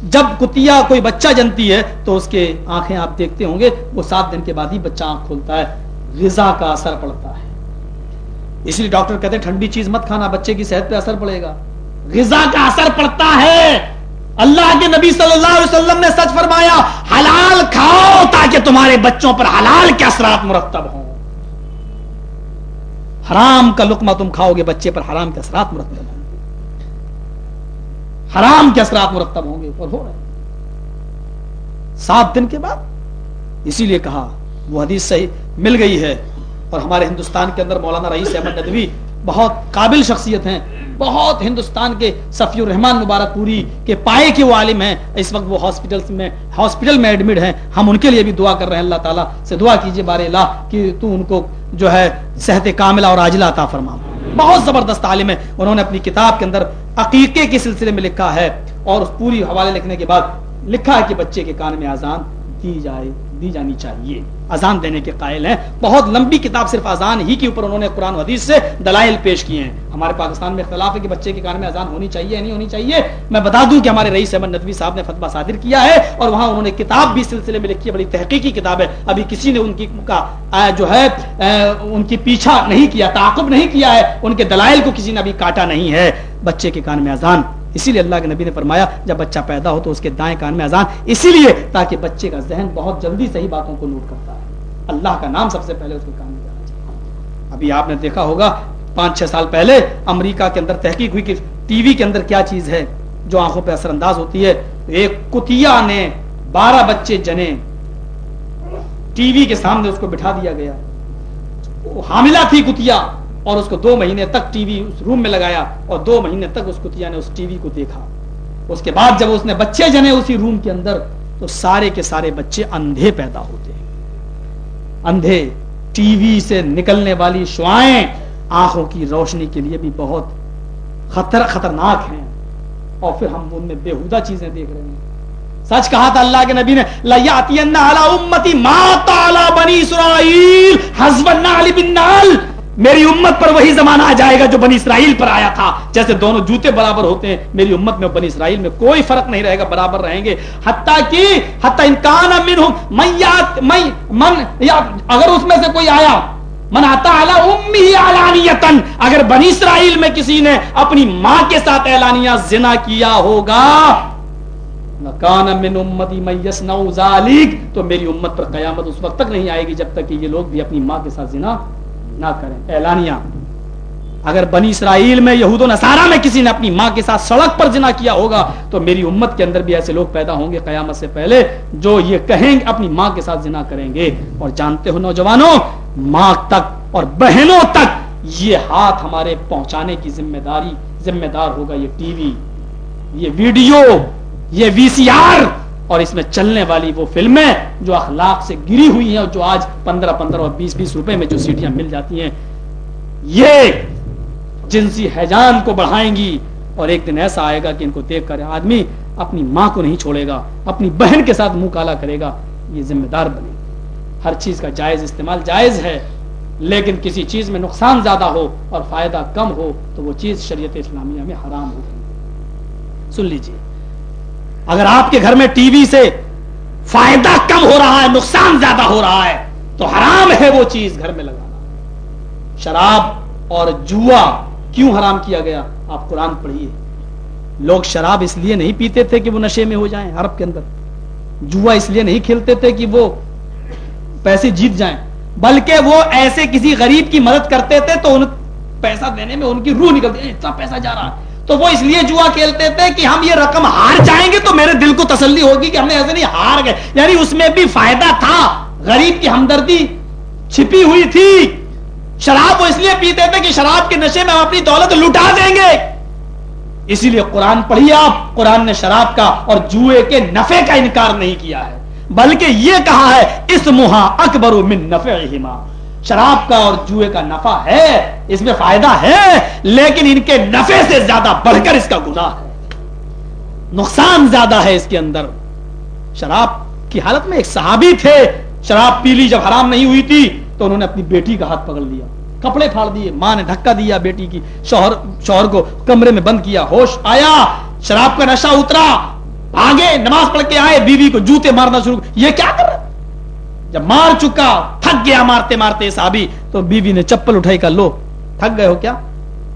جب کتیا کوئی بچہ جنتی ہے، تو اس کے آنکھیں آپ دیکھتے ہوں گے، وہ سات دن کے بعد ہی بچہ آنکھ کھولتا ہے، غذا کا اثر پڑتا ہے۔ اس لیے ڈاکٹر کہتے ہیں، ٹھنڈی چیز مت کھانا، بچے کی صحت پہ اثر پڑے گا۔ غذا کا اثر پڑتا ہے۔ اللہ کے نبی صلی اللہ علیہ وسلم نے سچ فرمایا، حلال کھاؤ تاکہ تمہارے بچوں پر حلال کے اثرات مرتب ہوں۔ حرام کا لقمہ تم کھاؤ گے، بچے پر حرام کے اثرات مرتب ہوں۔ حرام کے اثرات مرتب ہوں گے اور ہو رہے سات دن کے بعد۔ اسی لیے کہا، وہ حدیث صحیح مل گئی ہے اور ہمارے ہندوستان کے اندر مولانا رئیس احمد ندوی بہت قابل شخصیت ہیں۔ بہت ہندوستان کے صفی الرحمان مبارک پوری کے پائے کے وہ عالم ہیں۔ اس وقت وہ ہاسپٹل میں ہاسپٹل میں ایڈمٹ ہیں۔ ہم ان کے لیے بھی دعا کر رہے ہیں۔ اللہ تعالیٰ سے دعا کیجیے بارے اللہ کہ تو ان کو جو ہے صحت کاملہ اور عاجلہ عطا فرما بہت زبردست عالم ہے۔ انہوں نے اپنی کتاب کے اندر عقیقے کے سلسلے میں لکھا ہے اور اس پوری حوالے لکھنے کے بعد لکھا ہے کہ بچے کے کان میں آزان دی جائے۔ دی جانی چاہیے۔ اذان دینے کے قائل ہیں۔ بہت لمبی کتاب صرف اذان ہی کے اوپر انہوں نے قرآن حدیث سے دلائل پیش کیے ہیں۔ ہمارے پاکستان میں اختلاف ہے کہ بچے کے کان میں اذان ہونی چاہیے نہیں ہونی چاہیے۔ میں بتا دوں کہ ہمارے رئیس احمد ندوی صاحب نے فتوا صادر کیا ہے اور وہاں انہوں نے کتاب بھی سلسلے میں لکھی ہے، بڑی تحقیقی کتاب ہے۔ ابھی کسی نے ان کی کا جو ہے ان کی پیچھا نہیں کیا، تعاقب نہیں کیا ہے۔ ان کے دلائل کو کسی نے ابھی کاٹا نہیں ہے۔ بچے کے کان میں اذان اسی لیے اللہ کے نبی نے فرمایا، جب بچہ پیدا ہو تو اس کے دائیں کان میں اذان، اسی لیے تاکہ بچے کا ذہن بہت جلدی صحیح باتوں کو نوٹ کرتا ہے۔ اللہ کا نام سب سے پہلے اس کے کان میں جانا چاہیے۔ ابھی آپ نے دیکھا ہوگا، پانچ چھ سال پہلے امریکہ کے اندر تحقیق ہوئی کہ ٹی وی کے اندر کیا چیز ہے جو آنکھوں پہ اثر انداز ہوتی ہے۔ ایک کتیا نے بارہ بچے جنے، ٹی وی کے سامنے اس کو بٹھا دیا گیا۔ حاملہ تھی کتیا اور اس کو دو مہینے تک ٹی وی اس روم میں لگایا اور دو مہینے تک اس کتیا یعنی نے اس ٹی وی کو دیکھا۔ اس کے بعد جب اس نے بچے جنے اسی روم کے اندر تو سارے کے سارے بچے اندھے پیدا ہوتے ہیں۔ اندھے ٹی وی سے نکلنے والی شعائیں آنکھوں کی روشنی کے لیے بھی بہت خطر، خطرناک ہیں۔ اور پھر ہم ان میں بےحدہ چیزیں دیکھ رہے ہیں۔ سچ کہا تھا اللہ کے نبی نے لَيَعْتِيَنَّ عَلَىٰ أُمَّتِ مَا تَعْلَىٰ بَنِي إِسْرَائِيل حَزْبَ النَّعْلِ بِالنَّعْلِ۔ میری امت پر وہی زمانہ آ جائے گا جو بنی اسرائیل پر آیا تھا۔ جیسے دونوں جوتے برابر ہوتے ہیں، میری امت میں بنی اسرائیل میں کوئی فرق نہیں رہے گا، برابر رہیں گے۔ حتیٰ کہ، حتیٰ انکان من من اگر اس میں سے کوئی آیا، من آتا امی علانیتن اگر بنی اسرائیل میں کسی نے اپنی ماں کے ساتھ اعلانیہ زنا کیا ہوگا کان من امتی ذالک تو میری امت پر قیامت اس وقت تک نہیں آئے گی جب تک کہ یہ لوگ بھی اپنی ماں کے ساتھ زنا نہ کریں۔ اعلانیہ۔ اگر بنی اسرائیل میں یہود و نصارہ میں کسی نے اپنی ماں کے ساتھ سڑک پر جنا کیا ہوگا، تو میری امت کے اندر بھی ایسے لوگ پیدا ہوں گے قیامت سے پہلے جو یہ کہیں گے اپنی ماں کے ساتھ جنا کریں گے۔ اور جانتے ہو نوجوانوں، ماں تک اور بہنوں تک یہ ہاتھ ہمارے پہنچانے کی ذمہ داری، ذمہ دار ہوگا یہ ٹی وی، یہ ویڈیو، یہ وی سی آر۔ اور اس میں چلنے والی وہ فلمیں جو اخلاق سے گری ہوئی ہیں اور جو آج پندرہ پندرہ اور بیس بیس روپے میں جو سیٹیاں مل جاتی ہیں، یہ جنسی حیجان کو بڑھائیں گی اور ایک دن ایسا آئے گا کہ ان کو دیکھ کر آدمی اپنی ماں کو نہیں چھوڑے گا، اپنی بہن کے ساتھ منہ کالا کرے گا، یہ ذمہ دار بنے گا۔ ہر چیز کا جائز استعمال جائز ہے، لیکن کسی چیز میں نقصان زیادہ ہو اور فائدہ کم ہو تو وہ چیز شریعت اسلامیہ میں حرام ہوگی سن لیجیے اگر آپ کے گھر میں ٹی وی سے فائدہ کم ہو رہا ہے، نقصان زیادہ ہو رہا ہے، تو حرام ہے وہ چیز گھر میں لگانا۔ شراب اور جوا کیوں حرام کیا گیا؟ آپ قرآن پڑھیے۔ لوگ شراب اس لیے نہیں پیتے تھے کہ وہ نشے میں ہو جائیں عرب کے اندر۔ جوا اس لیے نہیں کھیلتے تھے کہ وہ پیسے جیت جائیں۔ بلکہ وہ ایسے کسی غریب کی مدد کرتے تھے تو ان پیسہ دینے میں ان کی روح نکلتی۔ اتنا پیسہ جا رہا ہے۔ تو وہ اس لیے جوا کھیلتے تھے کہ ہم یہ رقم ہار جائیں گے تو میرے دل کو تسلی ہوگی کہ ہم نے ایسے نہیں ہار گئے۔ یعنی اس میں بھی فائدہ تھا۔ غریب کی ہمدردی چھپی ہوئی تھی۔ شراب وہ اس لیے پیتے تھے کہ شراب کے نشے میں ہم اپنی دولت لٹا دیں گے۔ اسی لیے قرآن پڑھیے آپ۔ قرآن نے شراب کا اور جوئے کے نفے کا انکار نہیں کیا ہے۔ بلکہ یہ کہا ہے اس مہا اکبر من نفع شراب کا اور جوئے کا نفع ہے، اس میں فائدہ ہے، لیکن ان کے نفع سے زیادہ بڑھ کر اس کا گناہ ہے۔ نقصان زیادہ ہے اس کے اندر۔ شراب کی حالت میں ایک صحابی تھے، شراب پی لی جب حرام نہیں ہوئی تھی، تو انہوں نے اپنی بیٹی کا ہاتھ پکڑ لیا۔ کپڑے پھاڑ دیے، ماں نے دھکا دیا بیٹی کی، شوہر شوہر کو کمرے میں بند کیا، ہوش آیا، شراب کا نشہ اترا آگے نماز پڑھ کے آئے، بیوی کو جوتے مارنا شروع۔ یہ کیا کر رہا جب مار چکا، تھک گیا مارتے مارتے صحابی، تو بیوی نے چپل اٹھائی کر لو، تھک گئے ہو کیا؟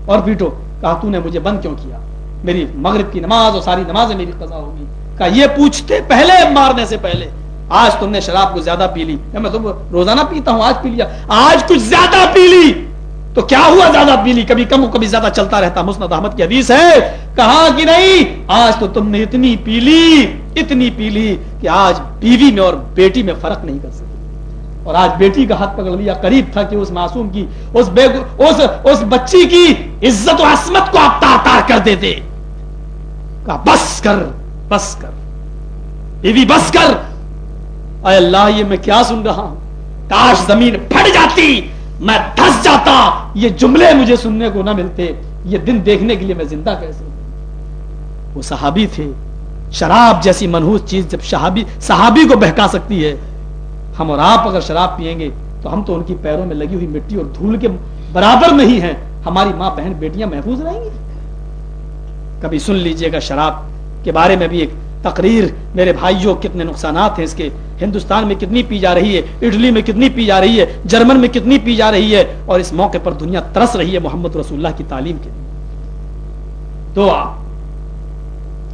اور پیٹو، کہا، تو نے مجھے بند کیوں کیا؟ میری مغرب کی نماز اور ساری نمازیں میری قضا ہوگی. کہا، یہ پوچھتے پہلے مارنے سے پہلے، آج تم نے شراب کو زیادہ پی لی۔ میں تم روزانہ پیتا ہوں، آج پی لیا۔ آج کچھ زیادہ پی لی۔ تو کیا ہوا زیادہ پی لی؟ کبھی کم کبھی زیادہ چلتا رہتا۔ مسند احمد کی حدیث ہے۔ کہا کہ نہیں، آج تو تم نے اتنی پی لی، اتنی پی لی کہ آج بیوی میں اور بیٹی میں فرق نہیں کر سکتی اور آج بیٹی کا ہاتھ پکڑ لیا قریب تھا کہ اس معصوم کی اس بے اس, اس بچی کی عزت و عصمت کو آپ تار تار کر دیتے کہا بس کر بس کر۔ بیوی بس کر۔ اے اللہ یہ میں کیا سن رہا ہوں؟ کاش زمین پھٹ جاتی میں دھس جاتا۔ یہ جملے مجھے سننے کو نہ ملتے۔ یہ دن دیکھنے کے لیے میں زندہ کیسے ہوں؟ وہ صحابی تھے۔ شراب جیسی منحوس چیز جب صحابی صحابی کو بہکا سکتی ہے ہم اور آپ اگر شراب پیئیں گے تو ہم تو ان کی پیروں میں لگی ہوئی مٹی اور دھول کے برابر نہیں ہیں۔ ہماری ماں بہن بیٹیاں محفوظ رہیں گی۔ کبھی سن لیجیے گا شراب کے بارے میں بھی ایک تقریر۔ میرے بھائیوں، کتنے نقصانات ہیں اس کے۔ ہندوستان میں کتنی پی جا رہی ہے؟ اٹلی میں کتنی پی جا رہی ہے؟ جرمن میں کتنی پی جا رہی ہے؟ اور اس موقع پر دنیا ترس رہی ہے محمد رسول اللہ کی تعلیم کے لیے۔ دعا۔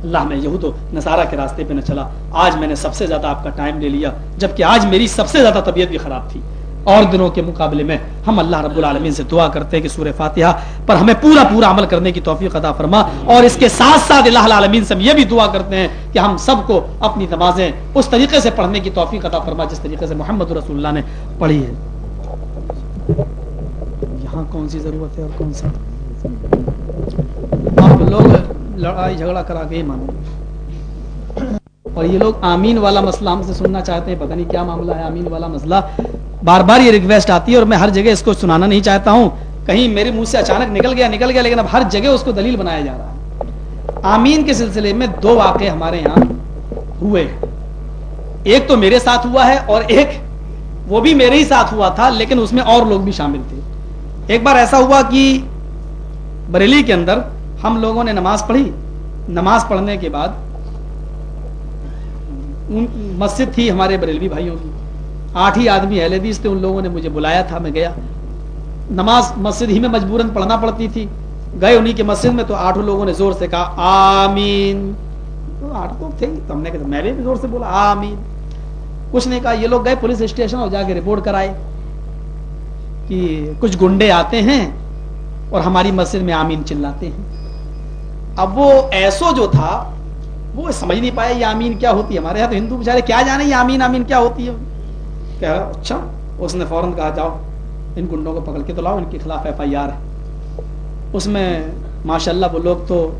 اللہ میں یہود و نصارہ کے راستے پہ نہ چلا۔ آج میں نے سب سے زیادہ آپ کا ٹائم لے لیا، جبکہ آج میری سب سے زیادہ طبیعت بھی خراب تھی۔ اور دنوں کے مقابلے میں ہم اللہ رب العالمین سے دعا کرتے ہیں کہ سورہ فاتحہ پر ہمیں پورا پورا عمل کرنے کی توفیق عطا فرما۔ اور اس کے ساتھ ساتھ اللہ العالمین سے ہم یہ بھی دعا کرتے ہیں کہ ہم سب کو اپنی نمازیں اس طریقے سے پڑھنے کی توفیق عطا فرما، جس طریقے سے محمد رسول اللہ نے پڑھی ہے۔ یہاں کون سی ضرورت ہے اور کون سا آپ لوگ لڑائی جھگڑا کرا کے ہی مانوں۔ اور یہ لوگ آمین والا مسئلہ ہم سے سننا چاہتے ہیں، پتہ نہیں کیا معاملہ ہے آمین والا مسئلہ۔ بار بار یہ ریکویسٹ آتی ہے اور میں ہر جگہ اس کو سنانا نہیں چاہتا ہوں۔ کہیں میرے منہ سے اچانک نکل گیا نکل گیا، لیکن اب ہر جگہ اس کو دلیل بنایا جا رہا ہے۔ آمین کے سلسلے میں دو واقع ہمارے یہاں ہوئے۔ ایک تو میرے ساتھ ہوا ہے اور ایک وہ بھی میرے ہی ساتھ ہوا تھا، لیکن اس میں اور لوگ بھی شامل تھے۔ ایک بار ایسا ہوا کہ بریلی کے اندر ہم لوگوں نے نماز پڑھی۔ نماز پڑھنے کے بعد مسجد تھی ہمارے بریلوی بھائیوں کی۔ آٹھ ہی آدمی اہل حدیث تھے، ان لوگوں نے مجھے بلایا تھا، میں گیا۔ نماز مسجد ہی میں مجبوراً پڑھنا پڑتی تھی۔ گئے انہیں کے مسجد میں تو آٹھوں لوگوں نے زور سے کہا، آمین۔ تو آٹھ لوگ تھے تو ہم نے کہا، میں بھی زور سے بولا، آمین۔ کچھ نے کہا، یہ لوگ گئے پولیس اسٹیشن اور جا کے رپورٹ کرائے کہ کچھ گنڈے آتے ہیں اور ہماری مسجد میں آمین چلاتے ہیں۔ اب وہ ایسو جو تھا، وہ سمجھ نہیں پایا یہ آمین کیا ہوتی ہے۔ ہمارے یہاں تو ہندو بےچارے کیا جانے یہ آمین آمین کیا ہوتی ہے؟ کہہ رہا اچھا اس نے فوراً کہا، جاؤ، ان گنڈوں کو پکڑ کے تو لاؤ، ان کے خلاف ایف آئی آر ہے۔ اس میں ماشاء اللہ وہ لوگ تو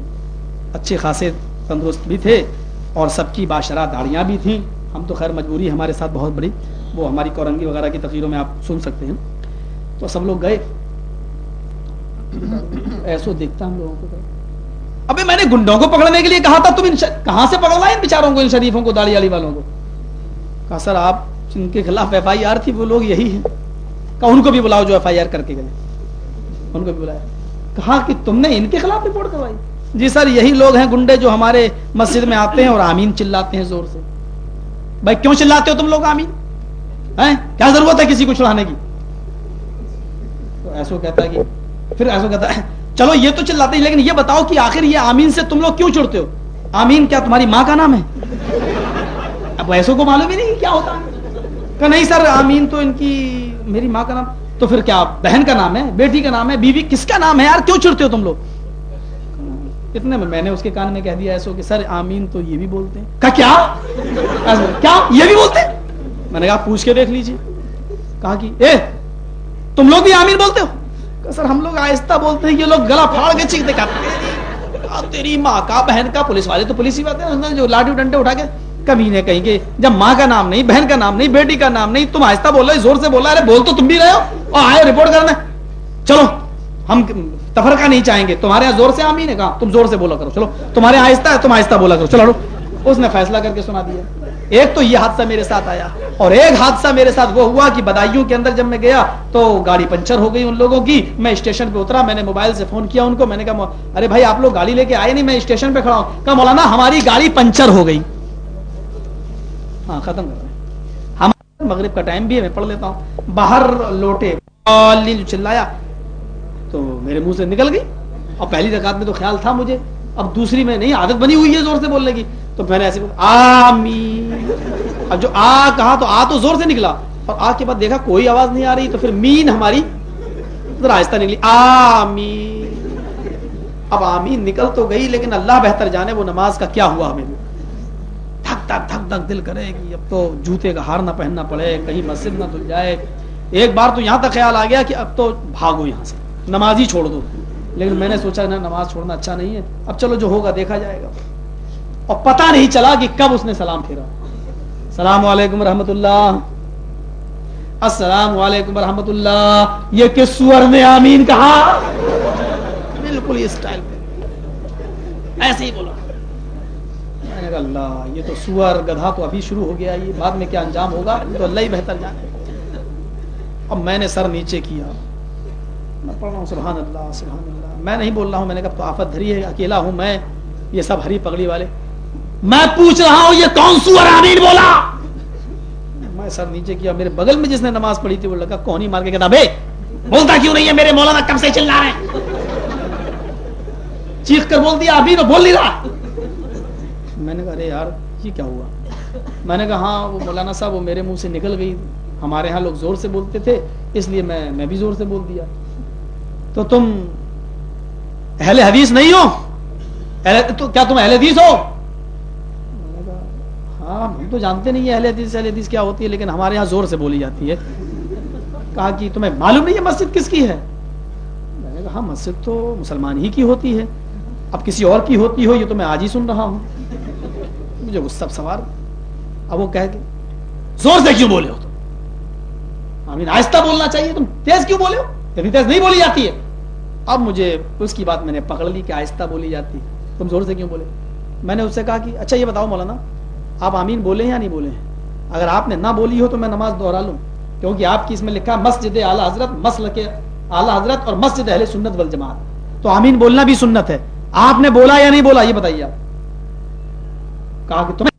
اچھے خاصے تندرست بھی تھے اور سب کی باشرہ داڑیاں بھی تھیں۔ ہم تو خیر مجبوری ہمارے ساتھ بہت بڑی۔ وہ ہماری کورنگی وغیرہ کی تقریروں میں آپ سن سکتے ہیں۔ تو سب لوگ گئے۔ ایسو دیکھتا ہم لوگوں کو۔ ابھی میں نے گنڈوں کو پکڑنے کے لیے کہا تھا، تم کہاں سے پکڑ ان بیچاروں کو، ان شریفوں کو داڑی والی والوں کو؟ کہا، سر، آپ جن کے خلاف ایف آئی آر تھی، وہ لوگ یہی ہیں۔ کہا، ان کو بھی بلاؤ جو ایف آئی آر کر کے گئے۔ ان کو بھی بلایا۔ کہا کہ تم نے ان کے خلاف رپورٹ کروائی۔ جی سر، یہی لوگ ہیں گنڈے جو ہمارے مسجد میں آتے ہیں اور آمین چلاتے ہیں زور سے۔ بھائی، کیوں چلاتے ہو تم لوگ آمین؟ کیا ضرورت ہے کسی کو چڑھانے کی؟ تو ایسو کہتا ہے کہ پھر ایسو کہتا ہے چلو یہ تو چلاتے ہیں، لیکن یہ بتاؤ کہ آخر یہ آمین سے تم لوگ کیوں چڑھتے ہو؟ آمین کیا تمہاری ماں کا نام ہے؟ اب ایسوں کو معلوم ہی نہیں کیا ہوتا کہ نہیں سر، آمین تو ان کی میری ماں کا نام۔ تو پھر کیا بہن کا نام ہے؟ بیٹی کا نام ہے؟ بیوی کس کا نام ہے یار؟ کیوں چڑھتے ہو تم لوگ؟ اتنے میں میں نے اس کے کان میں کہہ دیا ایسو کہ سر، آمین تو یہ بھی بولتے ہیں۔ کہا، کیا؟ کیا؟ یہ بھی بولتے ہیں؟ میں نے کہا، پوچھ کے دیکھ لیجیے کہا کہ، اے، تم لوگ بھی آمین بولتے ہو؟ سر ہم لوگ آہستہ بولتے ہیں، یہ لوگ گلا پھاڑ کے چیختے کہتے تیری ماں کا بہن کا پولیس والے تو پولیس ہی بات ہے جو لاٹھی ڈنڈے اٹھا کے کبھی نے کہیں گے، جب ماں کا نام نہیں، بہن کا نام نہیں، بیٹی کا نام نہیں، تم آہستہ بول رہے زور سے بول رہا بول تو تم بھی رہے ہو اور آئے، رپورٹ کرنا چلو، ہم تفرقہ نہیں چاہیں گے، تمہارے یہاں زور سے آمین ہے کہا تم زور سے بولا کرو، چلو، تمہارے آہستہ ہے، تم آہستہ بولا کرو، چلو اس نے فیصلہ کر کے سنا دیا۔ ایک تو یہ حادثہ میرے ساتھ آیا اور ایک حادثہ میرے ساتھ وہ ہوا کہ بدائیوں کے اندر جب میں گیا تو گاڑی پنچر ہو گئی ان لوگوں کی میں اسٹیشن پہ اترا میں نے موبائل سے فون کیا ان کو میں نے کہا ارے بھائی آپ لوگ گاڑی لے کے آئے نہیں میں اسٹیشن پہ کھڑا ہوں کہا مولانا ہماری گاڑی پنچر ہو گئی ہاں ختم کر رہے ہیں ہمارا مغرب کا ٹائم بھی ہے، میں پڑھ لیتا ہوں۔ باہر لوٹے چلایا تو میرے منہ سے نکل گئی اور پہلی رکعت میں تو خیال تھا مجھے۔ اب دوسری میں نہیں، عادت بنی ہوئی ہے زور سے بولنے کی۔ تو میں نے ایسے آمین۔ اب جو آ کہا تو آ تو زور سے نکلا، اور آ کے بعد دیکھا کوئی آواز نہیں آ رہی، تو پھر مین ہماری آہستہ نکلی، آمین۔ اب آمین نکل تو گئی، لیکن اللہ بہتر جانے وہ نماز کا کیا ہوا ہمیں۔ تھک تھک تھک تھک دل کرے کہ اب تو جوتے کا ہار نہ پہننا پڑے، کہیں مسجد نہ دھل جائے۔ ایک بار تو یہاں تک خیال آ گیا کہ اب تو بھاگو یہاں سے، نماز ہی چھوڑ دو۔ لیکن میں نے سوچا نا نماز چھوڑنا اچھا نہیں ہے، اب چلو جو ہوگا دیکھا جائے گا۔ اور پتا نہیں چلا کہ کب اس نے سلام پھیرا۔ السلام علیکم رحمت اللہ۔ السلام علیکم رحمت اللہ۔ یہ کس سور نے آمین کہا؟ بالکل اسٹائل پہ۔ ایسے ہی بولا۔ اللہ، یہ تو سور گدھا تو ابھی شروع ہو گیا، یہ بعد میں کیا انجام ہوگا؟ تو اللہ ہی بہتر جانے۔ اب میں نے سر نیچے کیا۔ میں پڑھ رہا ہوں، سبحان اللہ سبحان اللہ۔ میں نہیں بول رہا ہوں، میں نے کہا تو آفت دھری ہے، اکیلا ہوں میں، یہ سب ہری پگڑی والے۔ میں پوچھ رہا ہوں، یہ کون سور آمین بولا؟ میں سر نیچے کیا، میرے بغل میں جس نے نماز پڑھی تھی، وہ لگا کون ہی مار کے کہتا، بے، بولتا کیوں نہیں ہے؟ میرے مولانا کب سے چل رہا ہے چیخ کر بول دیا ابھی تو بول نہیں رہا۔ میں نے کہا، ارے یار، یہ کیا ہوا؟ میں نے کہا ہاں وہ مولانا صاحب، وہ میرے منہ سے نکل گئی۔ ہمارے ہاں لوگ زور سے بولتے تھے، اس لیے میں میں بھی زور سے بول دیا۔ تو تم اہل حدیث نہیں ہو؟ تو کیا تم اہل حدیث ہو؟ ہاں، ہم تو جانتے نہیں اہل حدیث اہل حدیث کیا ہوتی ہے، لیکن ہمارے یہاں زور سے بولی جاتی ہے۔ کہا کہ تمہیں معلوم نہیں ہے مسجد کس کی ہے؟ میں نے کہا ہاں، مسجد تو مسلمان ہی کی ہوتی ہے۔ اب کسی اور کی ہوتی ہو یہ تو میں آج ہی سن رہا ہوں۔ مجھے غصہ سوار۔ اب وہ کہہ گئے زور سے کیوں بولے ہو تم؟ آمین، آہستہ بولنا چاہیے۔ تم تیز کیوں بولے ہو؟ اتنی تیز نہیں بولی جاتی ہے۔ اب مجھے اس کی بات میں نے پکڑ لی کہ آہستہ بولی جاتی ہے۔ تم زور سے کیوں بولے؟ میں نے اس سے کہا کہ اچھا یہ بتاؤ مولانا آپ آمین بولے یا نہیں بولے اگر آپ نے نہ بولی ہو تو میں نماز دوہرا لوں۔ کیونکہ آپ کی اس میں لکھا مسجد اعلیٰ حضرت مسل کے اعلیٰ حضرت اور مسجد اہل سنت والجماعت۔ تو آمین بولنا بھی سنت ہے۔ آپ نے بولا یا نہیں بولا؟ یہ بتائیے آپ۔ کہا کہ تمہیں